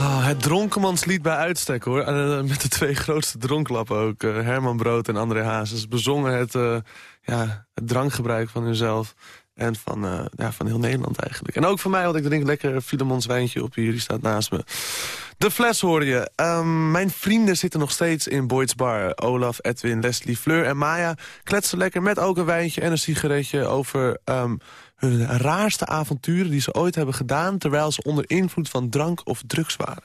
Oh, het dronkenmanslied bij uitstek, hoor. Uh, met de twee grootste dronklappen ook. Uh, Herman Brood en André Hazes bezongen het, uh, ja, het drankgebruik van hunzelf. En van, ja, van heel Nederland eigenlijk. En ook van mij, want ik drink lekker Filemons wijntje op hier. Die staat naast me. De fles hoor je. Um, mijn vrienden zitten nog steeds in Boyd's Bar. Olaf, Edwin, Leslie, Fleur en Maya kletsen lekker met ook een wijntje en een sigaretje over... Um, hun raarste avonturen die ze ooit hebben gedaan... terwijl ze onder invloed van drank of drugs waren.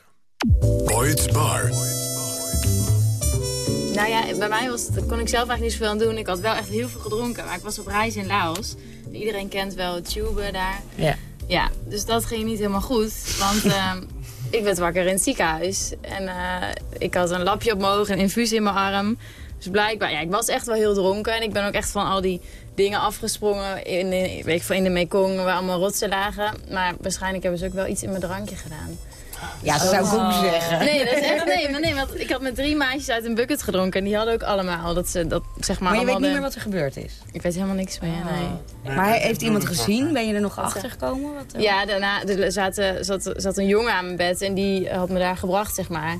Boyd's Bar. Nou ja, bij mij was het, kon ik zelf eigenlijk niet zoveel aan doen. Ik had wel echt heel veel gedronken, maar ik was op reis in Laos. Iedereen kent wel het tube daar. Ja. Ja, dus dat ging niet helemaal goed. Want ehm, ik werd wakker in het ziekenhuis. En eh, ik had een lapje op mijn oog, een infuus in mijn arm. Dus blijkbaar, ja, ik was echt wel heel dronken. En ik ben ook echt van al die dingen afgesprongen in, in, weet ik, veel, in de Mekong... waar allemaal rotsen lagen. Maar waarschijnlijk hebben ze ook wel iets in mijn drankje gedaan. Ja, dat zou ik ook zeggen. Nee, dat is echt, nee, maar nee, want ik had met drie maatjes uit een bucket gedronken. En die hadden ook allemaal dat ze dat zeg maar. Maar je weet niet de- meer wat er gebeurd is. Ik weet helemaal niks meer, nee. Maar heeft iemand gezien? Ben je er nog achter gekomen? Wat, eh? Ja, daarna er zat, eh, zat, zat een jongen aan mijn bed en die had me daar gebracht, zeg maar.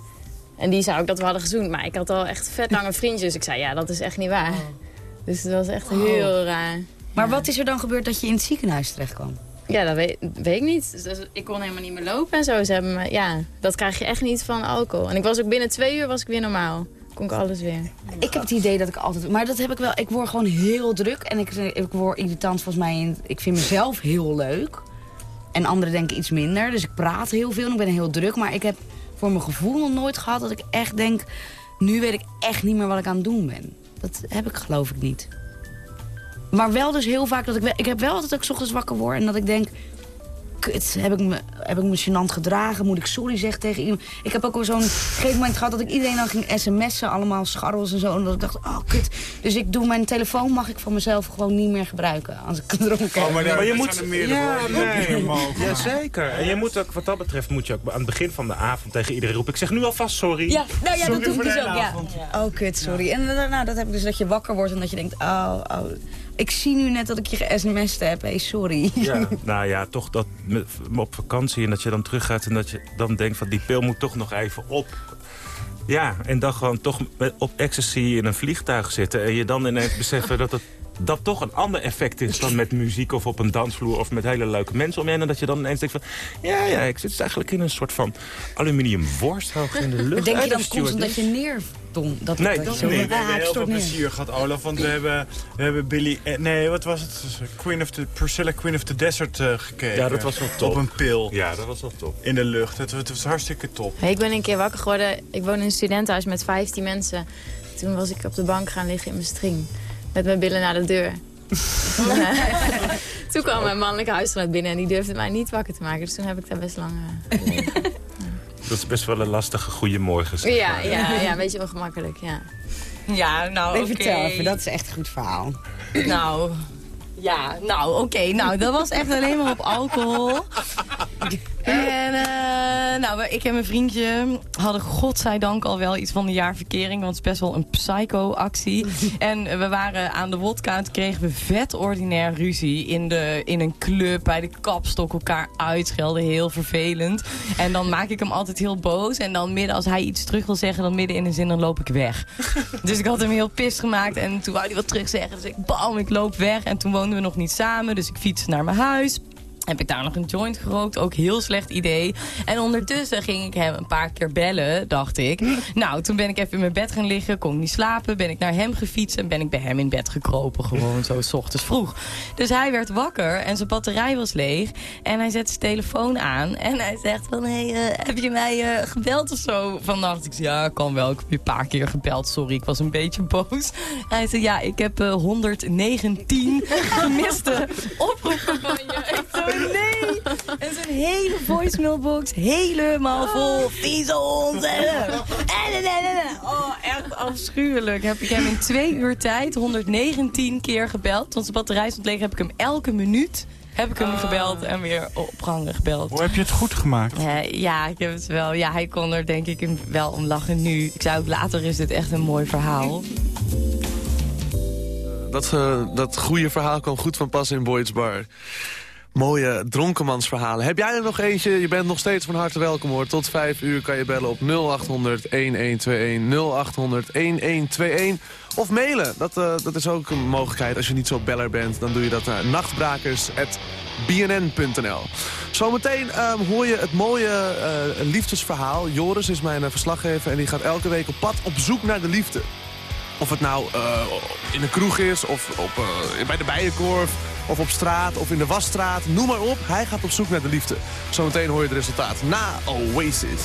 En die zei ook dat we hadden gezoend. Maar ik had al echt vet lange vriendjes. Dus ik zei, ja, dat is echt niet waar. Dus het was echt heel raar. Maar wat is er dan gebeurd dat je in het ziekenhuis terecht kwam? Ja, dat weet, weet ik niet. Dus dat- ik kon helemaal niet meer lopen en zo. Ze hebben me, ja, dat krijg je echt niet van alcohol. En ik was ook binnen twee uur was ik weer normaal. Kon ik alles weer. Ik heb het idee dat ik altijd... Maar dat heb ik wel. Ik word gewoon heel druk. En ik, ik word irritant volgens mij. Ik vind mezelf heel leuk. En anderen denken iets minder. Dus ik praat heel veel en ik ben heel druk. Maar ik heb voor mijn gevoel nog nooit gehad dat ik echt denk... Nu weet ik echt niet meer wat ik aan het doen ben. Dat heb ik geloof ik niet. Maar wel dus heel vaak dat ik... Ik heb wel altijd dat ik ochtends wakker word en dat ik denk... Kut, heb ik, me, heb ik me gênant gedragen? Moet ik sorry zeggen tegen iemand? Ik heb ook wel zo'n gegeven moment gehad dat ik iedereen dan ging sms'en. Allemaal scharrels en zo. En dat ik dacht, oh kut. Dus ik doe mijn telefoon mag ik van mezelf gewoon niet meer gebruiken. Als ik gedronken heb. Oh, maar, je moet... ja, hoor. nee, ja, zeker. En je moet ook, wat dat betreft, moet je ook aan het begin van de avond tegen iedereen roepen. Ik zeg nu alvast sorry. Ja, nou ja, Sorry dat doe ik dus ook, ja. Oh, kut, sorry. En daarna, dat heb ik dus dat je wakker wordt en dat je denkt, oh, oh. Ik zie nu net dat ik je ge-sms'd heb, hey, sorry. Ja, nou ja, toch dat op vakantie en dat je dan teruggaat en dat je dan denkt van die pil moet toch nog even op. Ja, en dan gewoon toch op ecstasy in een vliegtuig zitten en je dan ineens beseffen dat het dat toch een ander effect is dan met muziek of op een dansvloer of met hele leuke mensen om je heen. En dat je dan ineens denkt van, ja, ja, ik zit dus eigenlijk in een soort van aluminium worst hoog in de lucht. Denk je dan constant dat je Dat, Nee, dat dat je zo niet. We hebben raakt, heel veel plezier gehad, Olaf. Want we hebben, we hebben Billy... Nee, wat was het? Queen of the, Priscilla Queen of the Desert eh, gekeken. Ja, dat was wel top. Op een pil. Ja, dat was wel top. In de lucht. Het, het was hartstikke top. Hey, ik ben een keer wakker geworden. Ik woon in een studentenhuis met 15 mensen. Toen was ik op de bank gaan liggen in mijn string. Met mijn billen naar de deur. toen kwam mijn mannelijke huisgenoot binnen en die durfde mij niet wakker te maken. Dus toen heb ik daar best lang... eh, Dat is best wel een lastige goeiemorgen. zeg ja, maar. ja, ja, een beetje ongemakkelijk, ja. Ja, nou, oké. vertel even, dat is echt een goed verhaal. Nou, ja, nou, oké. Nou, dat was echt alleen maar op alcohol. En, eh, nou, ik en mijn vriendje hadden godzijdank al wel iets van een jaar verkering. Want het is best wel een psycho-actie. En we waren aan de wodka en toen kregen we vet ordinair ruzie. In, de, in een club, bij de kapstok elkaar uitschelden. Heel vervelend. En dan maak ik hem altijd heel boos. En dan midden, als hij iets terug wil zeggen, dan midden in een zin, dan loop ik weg. Dus ik had hem heel pist gemaakt. En toen wou hij wat terug zeggen. Dus ik, bam, ik loop weg. En toen woonden we nog niet samen. Dus ik fietste naar mijn huis. Heb ik daar nog een joint gerookt. Ook heel slecht idee. En ondertussen ging ik hem een paar keer bellen, dacht ik. Nou, toen ben ik even in mijn bed gaan liggen. Kon niet slapen. Ben ik naar hem gefietst. En ben ik bij hem in bed gekropen. Gewoon zo, s ochtends vroeg. Dus hij werd wakker. En zijn batterij was leeg. En hij zet zijn telefoon aan. En hij zegt van, hé, hey, eh, heb je mij eh, gebeld of zo vannacht? Ik zei, ja, kan wel. Ik heb je een paar keer gebeld. Sorry, ik was een beetje boos. Hij zei, ja, ik heb eh, 119 gemiste oproepen van je. Nee. En zijn hele voicemailbox helemaal vol. Vieze hond. en, eh, en, en, en, en. Oh, echt afschuwelijk. Heb ik hem in twee uur tijd 119 keer gebeld. Want zijn batterij stond leeg. Heb ik hem elke minuut heb ik hem gebeld en weer opgehangen gebeld. Hoe heb je het goed gemaakt? Eh, ja, ik heb het wel. Ja, hij kon er denk ik wel om lachen nu. Ik zei ook later is dit echt een mooi verhaal. Dat, eh, dat goede verhaal kwam goed van pas in Boyd's Bar. Mooie dronkenmansverhalen. Heb jij er nog eentje? Je bent nog steeds van harte welkom hoor. Tot vijf uur kan je bellen op 0800 1121 0800 1121. Of mailen. Dat, eh, dat is ook een mogelijkheid. Als je niet zo beller bent, dan doe je dat naar nachtbrakers.bnn.nl. Zometeen ehm, hoor je het mooie eh, liefdesverhaal. Joris is mijn eh, verslaggever en die gaat elke week op pad op zoek naar de liefde. Of het nou eh, in een kroeg is, of op, eh, bij de Bijenkorf, of op straat, of in de wasstraat. Noem maar op, hij gaat op zoek naar de liefde. Zometeen hoor je het resultaat na Oasis.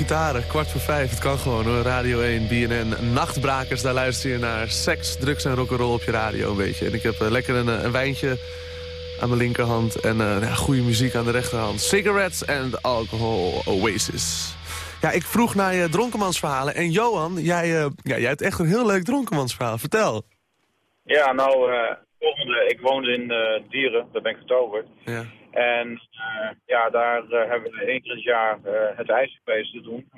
Gitaren, kwart voor vijf. Het kan gewoon hoor, Radio 1, BNN. Nachtbrakers, daar luister je naar. Seks, drugs en rock'n'roll op je radio een beetje. En ik heb uh, lekker een, eh, een, wijntje aan mijn linkerhand en uh, goede muziek aan de rechterhand. Cigarettes and Alcohol Oasis. Ja, ik vroeg naar je dronkenmansverhalen. En Johan, jij, uh, ja, jij hebt echt een heel leuk dronkenmansverhaal. Vertel. Ja, nou, volgende. Ik woonde in Dieren, daar ben ik getoverd. Ja. En ja, daar uh, hebben we één keer het jaar uh, het ijsfeest te doen.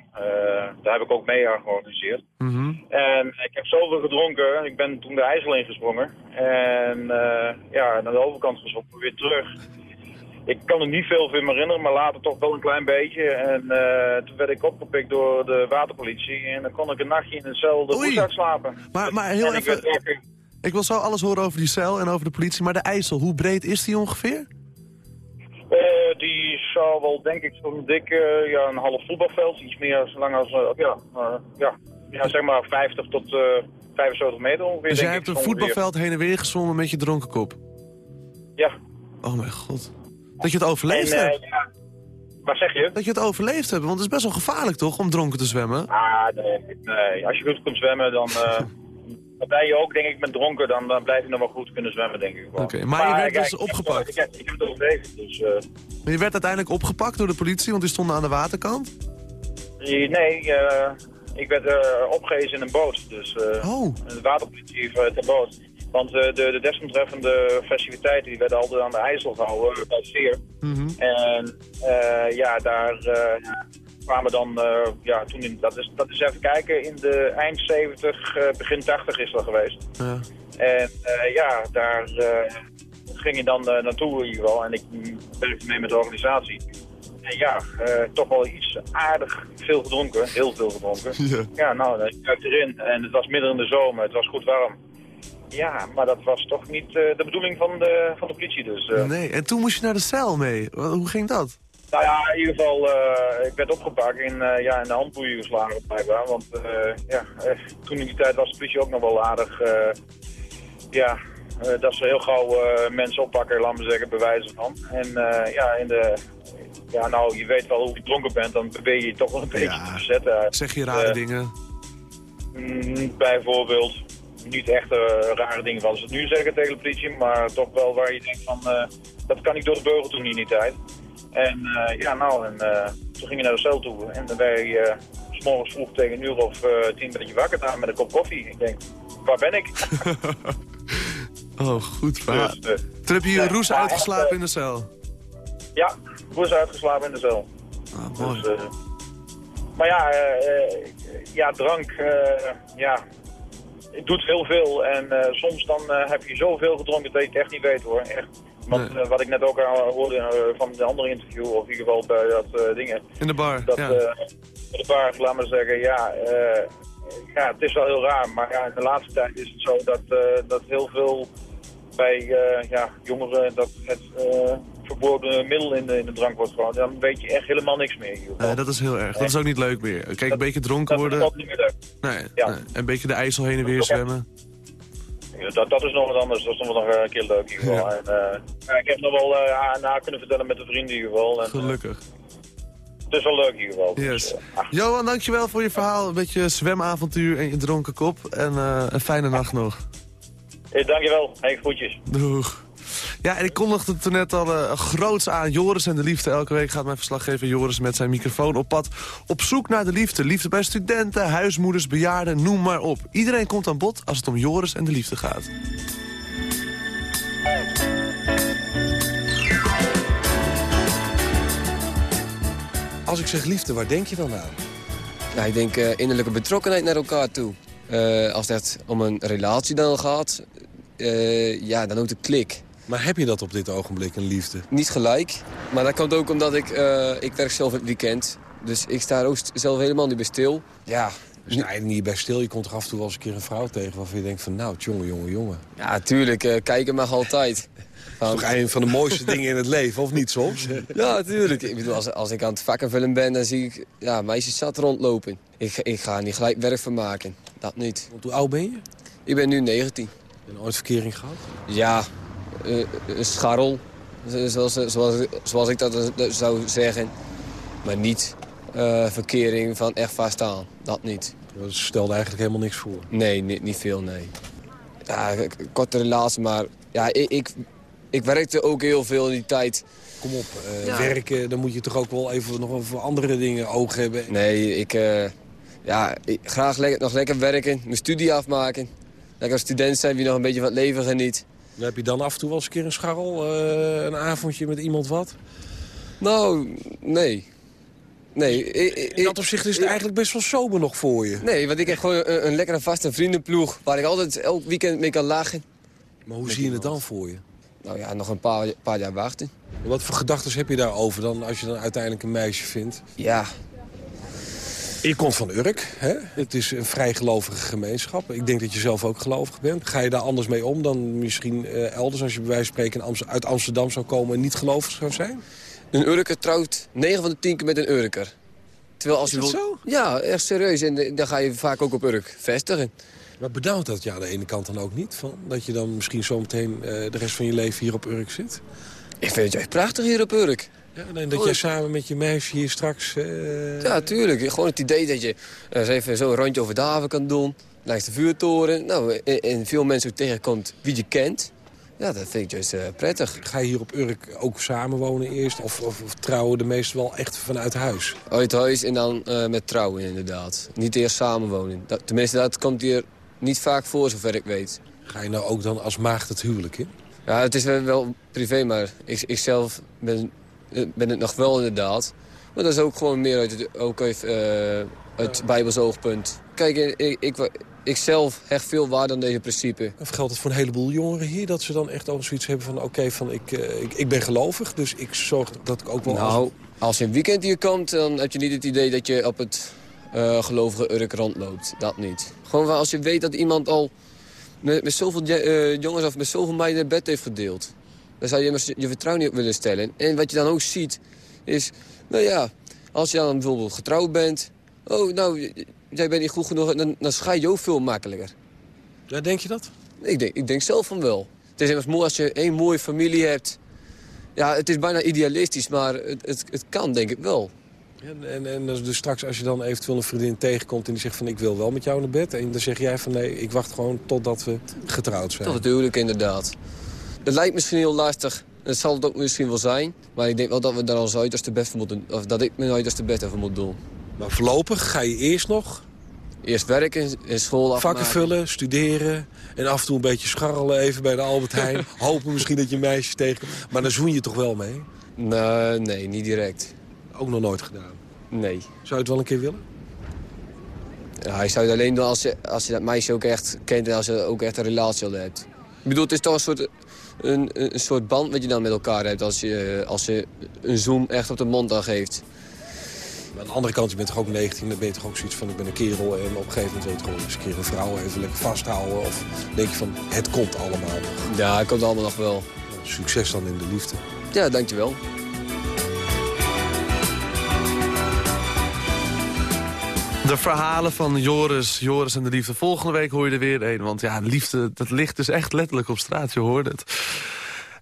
daar heb ik ook mee aan georganiseerd. Mm -hmm. En ik heb zoveel gedronken. Ik ben toen de IJssel ingesprongen. En ja, naar de overkant gezongen, weer terug. Ik kan er niet veel van me herinneren, maar later toch wel een klein beetje. En toen werd ik opgepikt door de waterpolitie. En dan kon ik een nachtje in eenzelfde roes slapen. Maar, maar heel even... Ik, ik wil zo alles horen over die cel en over de politie. Maar de IJssel, hoe breed is die ongeveer? Uh, die zou wel, denk ik, zo'n dikke, ja, een half voetbalveld, iets meer zo lang als, uh, ja, uh, ja, ja, zeg maar 50 tot 75 meter ongeveer. Dus jij hebt een voetbalveld heen en weer gezwommen met je dronken kop? Ja. Oh mijn god. Dat je het overleefd en, hebt? Ja. Wat zeg je? Dat je het overleefd hebt, want het is best wel gevaarlijk toch, om dronken te zwemmen? Ah, nee, nee. Als je goed kunt zwemmen, dan... Ben je ook, denk ik, met dronken, dan, dan blijf je nog wel goed kunnen zwemmen, denk ik. Oké, okay, maar, maar, je werd kijk, dus opgepakt? Ik heb, ik heb het overleefd, dus... Uh... Maar je werd uiteindelijk opgepakt door de politie, want die stonden aan de waterkant? Nee, uh, ik werd uh, opgehezen in een boot, dus oh. de waterpolitie ter boot. Want de, de desbetreffende festiviteiten die werden altijd aan de IJssel gehouden, bij Seer. Mm -hmm. En ja, daar kwamen dan, uh, ja, toen in, dat, is, dat is even kijken, in de eind 70, uh, begin 80 is dat geweest. Ja. En uh, ja, daar ging je dan naartoe in ieder geval. En ik werkte mee met de organisatie. En ja, toch wel iets aardig veel gedronken, heel veel gedronken. Ja, ja nou, ik duik erin en het was midden in de zomer, het was goed warm. Ja, maar dat was toch niet de bedoeling van de, van de politie dus. Nee, en toen moest je naar de cel mee. Hoe ging dat? Nou ja, in ieder geval, uh, ik werd opgepakt in, uh, ja, in de handboeien geslagen blijkbaar. Want uh, ja, toen in die tijd was de politie ook nog wel aardig, ja, dat ze heel gauw mensen oppakken, laat me zeggen, bewijzen van. En ja, in de, ja, nou, je weet wel hoe je dronken bent, dan ben je je toch wel een beetje ja. te verzetten. Zeg je rare dingen? Mm, bijvoorbeeld, niet echt rare dingen van ze het nu zeggen tegen de politie, maar toch wel waar je denkt van, dat kan ik door de beugel toen in die tijd. En uh, ja, nou, en, uh, toen ging je naar de cel toe. En dan ben je uh, s morgens vroeg tegen een uur of tien ben je wakker daar met een kop koffie. Ik denk, waar ben ik? oh, goed verhaal. Dus, toen heb je je roes uitgeslapen in de cel? Ja, roes uitgeslapen in de cel. Ah, mooi. Dus, maar ja, ja drank, ja, het doet heel veel. En soms dan heb je zoveel gedronken dat je het echt niet weet hoor. Echt. Want Nee. uh, wat ik net ook al hoorde uh, van de andere interview, of in ieder geval bij dat uh, dingen. In de bar, dat, ja. in de bar, laat maar zeggen, ja, ja, het is wel heel raar. Maar ja, in de laatste tijd is het zo dat, dat heel veel bij ja, jongeren dat het verboden middel in de, in de drank wordt gewoon. Dan weet je echt helemaal niks meer. Nee, dat is heel erg. Dat is ook niet leuk meer. Kijk, een beetje dronken worden. Dat is niet meer leuk. Nee, Ja. nee. een beetje de IJssel heen en weer zwemmen. Dat, dat is nog wat anders, dat is nog nog een keer leuk in ieder geval. En, uh, ja, ik heb nog wel uh, na kunnen vertellen met de vrienden in ieder geval. En, Gelukkig. het is wel leuk in ieder geval. Yes. Dus, Johan, dankjewel voor je verhaal. Een beetje zwemavontuur en je dronken kop. En een fijne nacht nog. hey, dankjewel. Hey, groetjes. Doeg. Ja, en ik kondigde het toen net al uh, groots aan. Joris en de liefde. Elke week gaat mijn verslaggever Joris met zijn microfoon op pad. Op zoek naar de liefde. Liefde bij studenten, huismoeders, bejaarden, noem maar op. Iedereen komt aan bod als het om Joris en de liefde gaat. Als ik zeg liefde, waar denk je dan aan? Nou, ik denk uh, innerlijke betrokkenheid naar elkaar toe. Uh, als het echt om een relatie dan gaat, uh, ja, dan ook de klik. Maar heb je dat op dit ogenblik, een liefde? Niet gelijk, maar dat komt ook omdat ik, uh, ik werk zelf het weekend. Dus ik sta er ook zelf helemaal niet bij stil. Ja. Dus je er niet bij stil? Je komt toch af en toe wel eens een keer een vrouw tegen waarvan je denkt van... nou, jongen, jongen, jongen. Ja, tuurlijk. Uh, kijken mag altijd. Dat is toch een van de mooiste dingen in het leven, of niet soms? Ja, natuurlijk. Ik bedoel, als, als ik aan het vakkenvullen ben, dan zie ik ja, meisjes zat rondlopen. Ik, ik ga er niet gelijk werk van maken. Dat niet. Want hoe oud ben je? Ik ben nu 19. Heb je ooit verkering gehad? Ja, scharrel, zoals, zoals, zoals ik dat zou zeggen. Maar niet eh, verkering van echt vaststaan. Dat niet. Dat stelde eigenlijk helemaal niks voor? Nee, niet, niet veel, nee. Ja, korte relatie, maar ja, ik, ik, ik werkte ook heel veel in die tijd. Kom op, uh, werken, dan moet je toch ook wel even nog voor andere dingen oog hebben? Nee, ik, uh, ja, ik, graag le nog lekker werken, mijn studie afmaken. Lekker student zijn, wie nog een beetje van het leven geniet. Heb je dan af en toe wel eens een keer een scharrel, uh, een avondje met iemand wat? Nou, nee. Nee. In dat opzicht is het eigenlijk best wel sober nog voor je. Nee, want ik heb gewoon een, een lekkere vaste vriendenploeg... waar ik altijd elk weekend mee kan lachen. Maar hoe zie je het dan voor je? Nou ja, nog een paar, paar jaar wachten. Wat voor gedachten heb je daarover dan als je dan uiteindelijk een meisje vindt? Ja. Je komt van Urk, hè? Het is een vrijgelovige gemeenschap. Ik denk dat je zelf ook gelovig bent. Ga je daar anders mee om dan misschien uh, elders... als je bij wijze van spreken uit Amsterdam zou komen en niet gelovig zou zijn? Een Urker trouwt 9 van de 10 keer met een Urker. Terwijl als is dat je zo? Ja, echt serieus. En dan ga je vaak ook op Urk vestigen. Maar bedouwt dat ja, aan de ene kant dan ook niet? Van, dat je dan misschien zometeen uh, de rest van je leven hier op Urk zit? Ik vind het echt prachtig hier op Urk. Ja, en dat jij samen met je meisje hier straks... Uh... Ja, tuurlijk. Gewoon het idee dat je uh, even zo een rondje over de haven kan doen. Langs de vuurtoren. Nou, en, en veel mensen ook tegenkomt wie je kent. Ja, dat vind ik juist uh, prettig. Ga je hier op Urk ook samenwonen eerst? Of, of, of, trouwen de meesten wel echt vanuit huis? Uit huis en dan uh, met trouwen inderdaad. Niet eerst samenwonen. Dat, tenminste, dat komt hier niet vaak voor, zover ik weet. Ga je nou ook dan als maagd het huwelijk in? Ja, het is wel, wel privé, maar ik, ik zelf ben, ben het nog wel inderdaad. Maar dat is ook gewoon meer uit het, ook uit, uit Bijbels oogpunt. Kijk, ik, ik, ik zelf hecht veel waarde aan deze principe. Of geldt het voor een heleboel jongeren hier? Dat ze dan echt ook zoiets hebben van... oké, van ik, ik, ik ben gelovig, dus ik zorg dat ik ook wel... Nou, als... je een weekend hier komt, dan heb je niet het idee dat je op het uh, gelovige Urk rondloopt. Dat niet. Gewoon als je weet dat iemand al met, met zoveel uh, jongens of met zoveel meiden bed heeft gedeeld. Dan zou je immers je vertrouwen niet op willen stellen. En wat je dan ook ziet, is... Nou ja, als je dan bijvoorbeeld getrouwd bent... Oh, nou, jij bent niet goed genoeg, dan, dan schij je ook veel makkelijker. Ja, denk je dat? Ik denk, ik denk zelf van wel. Het is immers mooi als je één mooie familie hebt. Ja, het is bijna idealistisch, maar het, het, het kan denk ik wel. En, en, en dus straks als je dan eventueel een vriendin tegenkomt en die zegt van ik wil wel met jou naar bed. En dan zeg jij van nee, ik wacht gewoon totdat we getrouwd zijn. Tot het huwelijk inderdaad. Het lijkt misschien heel lastig. Het zal het ook misschien wel zijn. Maar ik denk wel dat we daar ons uiterste best voor moeten Of dat ik mijn uiterste best voor moet doen. Maar voorlopig ga je eerst nog... Eerst werken, in school afmaken. Vakken vullen, studeren. En af en toe een beetje scharrelen even bij de Albert Heijn. Hopen misschien dat je meisje tegen... Maar dan zoen je toch wel mee? Nee, nee, niet direct. Ook nog nooit gedaan? Nee. Zou je het wel een keer willen? Ja, je zou het alleen doen als je, als je dat meisje ook echt kent... en als je ook echt een relatie al hebt. Ik bedoel, het is toch een soort, een, een soort band wat je dan met elkaar hebt... als je, als je een zoom echt op de mond aan geeft. Maar aan de andere kant, je bent toch ook 19, dan ben je toch ook zoiets van... ik ben een kerel en op een gegeven moment weet je gewoon eens een keer een vrouw even lekker vasthouden. Of denk je van, het komt allemaal nog. Ja, het komt allemaal nog wel. Succes dan in de liefde. Ja, dankjewel. De verhalen van Joris, Joris en de liefde. Volgende week hoor je er weer een. Want ja, liefde, dat ligt dus echt letterlijk op straat. Je hoort het.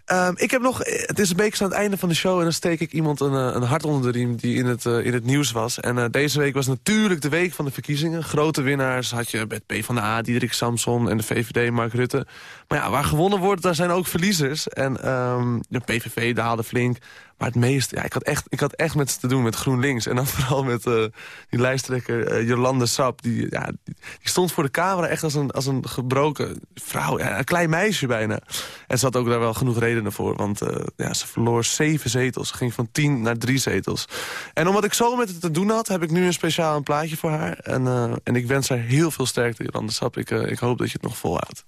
Um, ik heb nog, het is een beetje aan het einde van de show... en dan steek ik iemand een, een hart onder de riem die in het, uh, in het nieuws was. En uh, deze week was natuurlijk de week van de verkiezingen. Grote winnaars had je met PvdA, Diederik Samson en de VVD, Mark Rutte. Maar ja, waar gewonnen wordt, daar zijn ook verliezers. En um, de PVV haalde flink. Maar het meeste, ja, ik had echt, ik had echt met ze te doen met GroenLinks. En dan vooral met uh, die lijsttrekker uh, Jolande Sap. Die, ja, stond voor de camera echt als een, als een gebroken vrouw. Een klein meisje bijna. En ze had ook daar wel genoeg redenen voor. Want uh, ja, ze verloor zeven zetels. Ze ging van tien naar drie zetels. En omdat ik zo met het te doen had, heb ik nu een speciaal een plaatje voor haar. En, en ik wens haar heel veel sterkte, Jolande Sap. Ik, ik hoop dat je het nog volhoudt.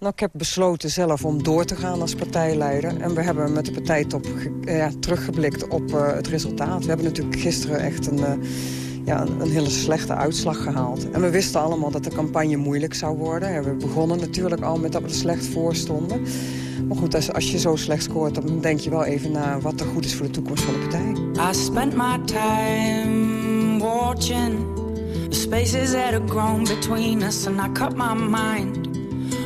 Nou, ik heb besloten zelf om door te gaan als partijleider. En we hebben met de partijtop ja, teruggeblikt op uh, het resultaat. We hebben natuurlijk gisteren echt een, uh, ja, een, hele slechte uitslag gehaald. En we wisten allemaal dat de campagne moeilijk zou worden. We begonnen natuurlijk al met dat we er slecht voor stonden. Maar goed, als, als je zo slecht scoort, dan denk je wel even na wat er goed is voor de toekomst van de partij. I spent my time watching the spaces that have grown between us. And I cut my mind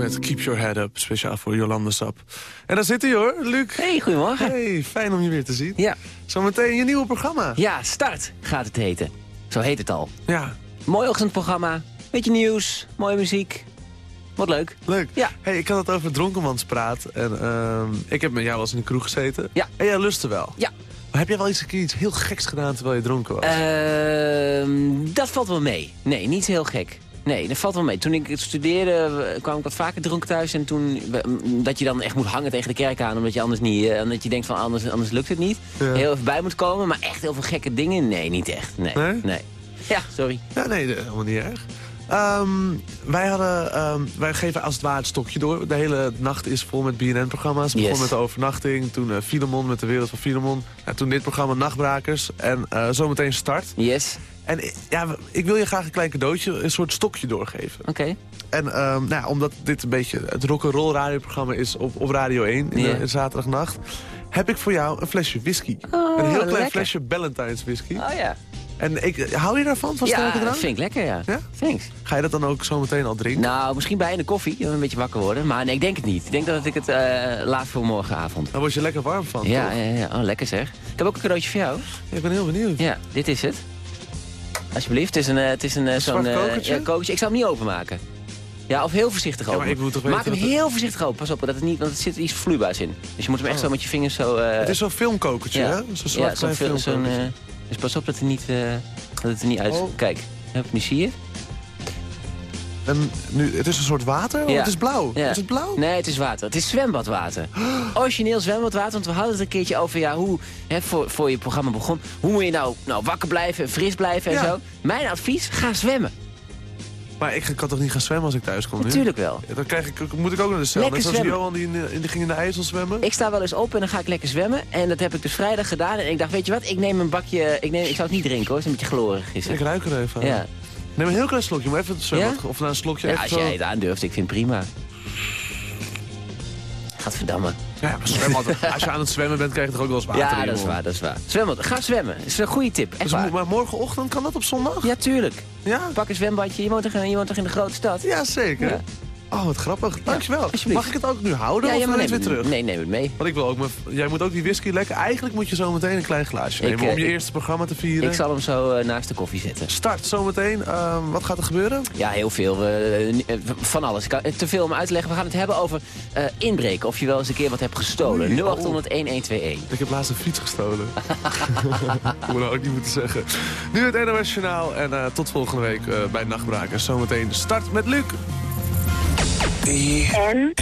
met Keep Your Head Up, speciaal voor Jolande Sap. En daar zit hij hoor, Luc. Hey, goedemorgen. Hey, fijn om je weer te zien. Ja. Zometeen je nieuwe programma. Ja, Start gaat het heten. Zo heet het al. Ja. Mooi ochtendprogramma, beetje nieuws, mooie muziek. Wat leuk. Leuk. Ja. Hey, ik had het over dronkenmanspraat. En ehm, ik heb met jou wel eens in de kroeg gezeten. Ja. En jij lustte wel. Ja. Maar heb jij wel eens een keer iets heel geks gedaan terwijl je dronken was? Ehm, dat valt wel mee. Nee, niet heel gek. Nee, dat valt wel mee. Toen ik studeerde eh, kwam ik wat vaker dronken thuis. En toen, dat je dan echt moet hangen tegen de kerk aan. Omdat je anders niet, eh, omdat je denkt van anders, anders lukt het niet. Ja. Heel even bij moet komen. Maar echt heel veel gekke dingen? Nee, niet echt. Nee. Nee? Ja, sorry. Ja, nee, helemaal niet erg. Ehm, wij, hadden, ehm, wij geven als het ware het stokje door. De hele nacht is vol met BNN-programma's. Yes. begonnen met de overnachting, toen eh, Filemon met de wereld van Filemon. Ja, toen dit programma Nachtbrakers en zometeen Start. Yes. En ja, ik wil je graag een klein cadeautje, een soort stokje doorgeven. Oké. En ehm, nou, ja, omdat dit een beetje het rock'n'roll radioprogramma is op, op Radio 1 in Ja. de, in zaterdagnacht... heb ik voor jou een flesje whisky. Oh, een heel klein lekker. flesje Ballantines whisky. Oh ja. En ik, hou je daarvan, van ja, sterke drank? dat vind ik lekker, ja. Ja? Thanks. Ga je dat dan ook zo meteen al drinken? Nou, misschien bij in de koffie, een beetje wakker worden. Maar nee, ik denk het niet. Ik denk dat ik het eh laat voor morgenavond. Daar word je lekker warm van, Ja, toch? ja, ja. Oh, lekker zeg. Ik heb ook een cadeautje voor jou. Ja, ik ben heel benieuwd. Ja, dit is het. Alsjeblieft, het is een, eh, het is een, eh, zo'n... eh, kokertje? ja. Ik zou hem niet openmaken. Ja, of heel voorzichtig maar open. toch Maak hem het- heel voorzichtig open. Pas op, dat het niet, want het zit iets vloeibaars in. Dus je moet hem echt Oh. zo met je vingers zo... Het is zo'n filmkokertje, hè? Zo'n ja, zo'n eh, Dus pas op dat, er niet, dat het er niet uit... Oh. Kijk, hup, nu zie je. En nu, het is een soort water? Oh, Ja. het is blauw. Ja. Is het blauw? Nee, het is water. Het is zwembadwater. Origineel zwembadwater, want we hadden het een keertje over ja, hoe, hè, voor, voor je programma begon. Hoe moet je nou, nou wakker blijven, fris blijven en Ja. zo. Mijn advies, ga zwemmen. Maar ik kan toch niet gaan zwemmen als ik thuis kom nu? Natuurlijk wel. Ja, dan krijg ik, moet ik ook naar de cel. Net zoals zwemmen. Johan, die, in die ging in de IJssel zwemmen. Ik sta wel eens op en dan ga ik lekker zwemmen. En dat heb ik dus vrijdag gedaan. En ik dacht, weet je wat, ik neem een bakje... Ik, neem, ik zou het niet drinken hoor, het is een beetje glorig. Is het. Ik ruik er even aan. Ja. Neem een heel klein slokje, maar even zwembad. Ja? Of na een slokje Ja, even als zo... jij het aandurft, ik vind het prima. Gadverdamme. Ja, maar zwembad, als je aan het zwemmen bent, krijg je toch ook wel eens water Ja, dat is waar, dat is waar. Zwembad, ga zwemmen. Dat is een goede tip, echt Dus waar. maar morgenochtend kan dat op zondag? Ja, tuurlijk. Ja? Pak een zwembadje, je woont toch, je woont toch in de grote stad? Ja, zeker. Ja. Oh, wat grappig. Dankjewel. Mag ik het ook nu houden Ja, of ja, je het neem weer terug? Nee, neem het mee. Want ik wil ook mijn... Jij moet ook die whisky lekker... Eigenlijk moet je zo meteen een klein glaasje Ik, nemen eh, om je ik- eerste programma te vieren. Ik zal hem zo eh, naast de koffie zetten. Start zometeen. Ehm wat gaat er gebeuren? Ja, heel veel. eh, eh, van alles. Ik kan, eh, te veel om uit te leggen. We gaan het hebben over eh, inbreken. Of je wel eens een keer wat hebt gestolen. Oei, 0800 1121. Ik heb laatst een fiets gestolen. ik moet dat ook niet moeten zeggen. Nu het NOS Journaal en eh, tot volgende week eh, bij Nachtbrakers. Zometeen start met Luc. En?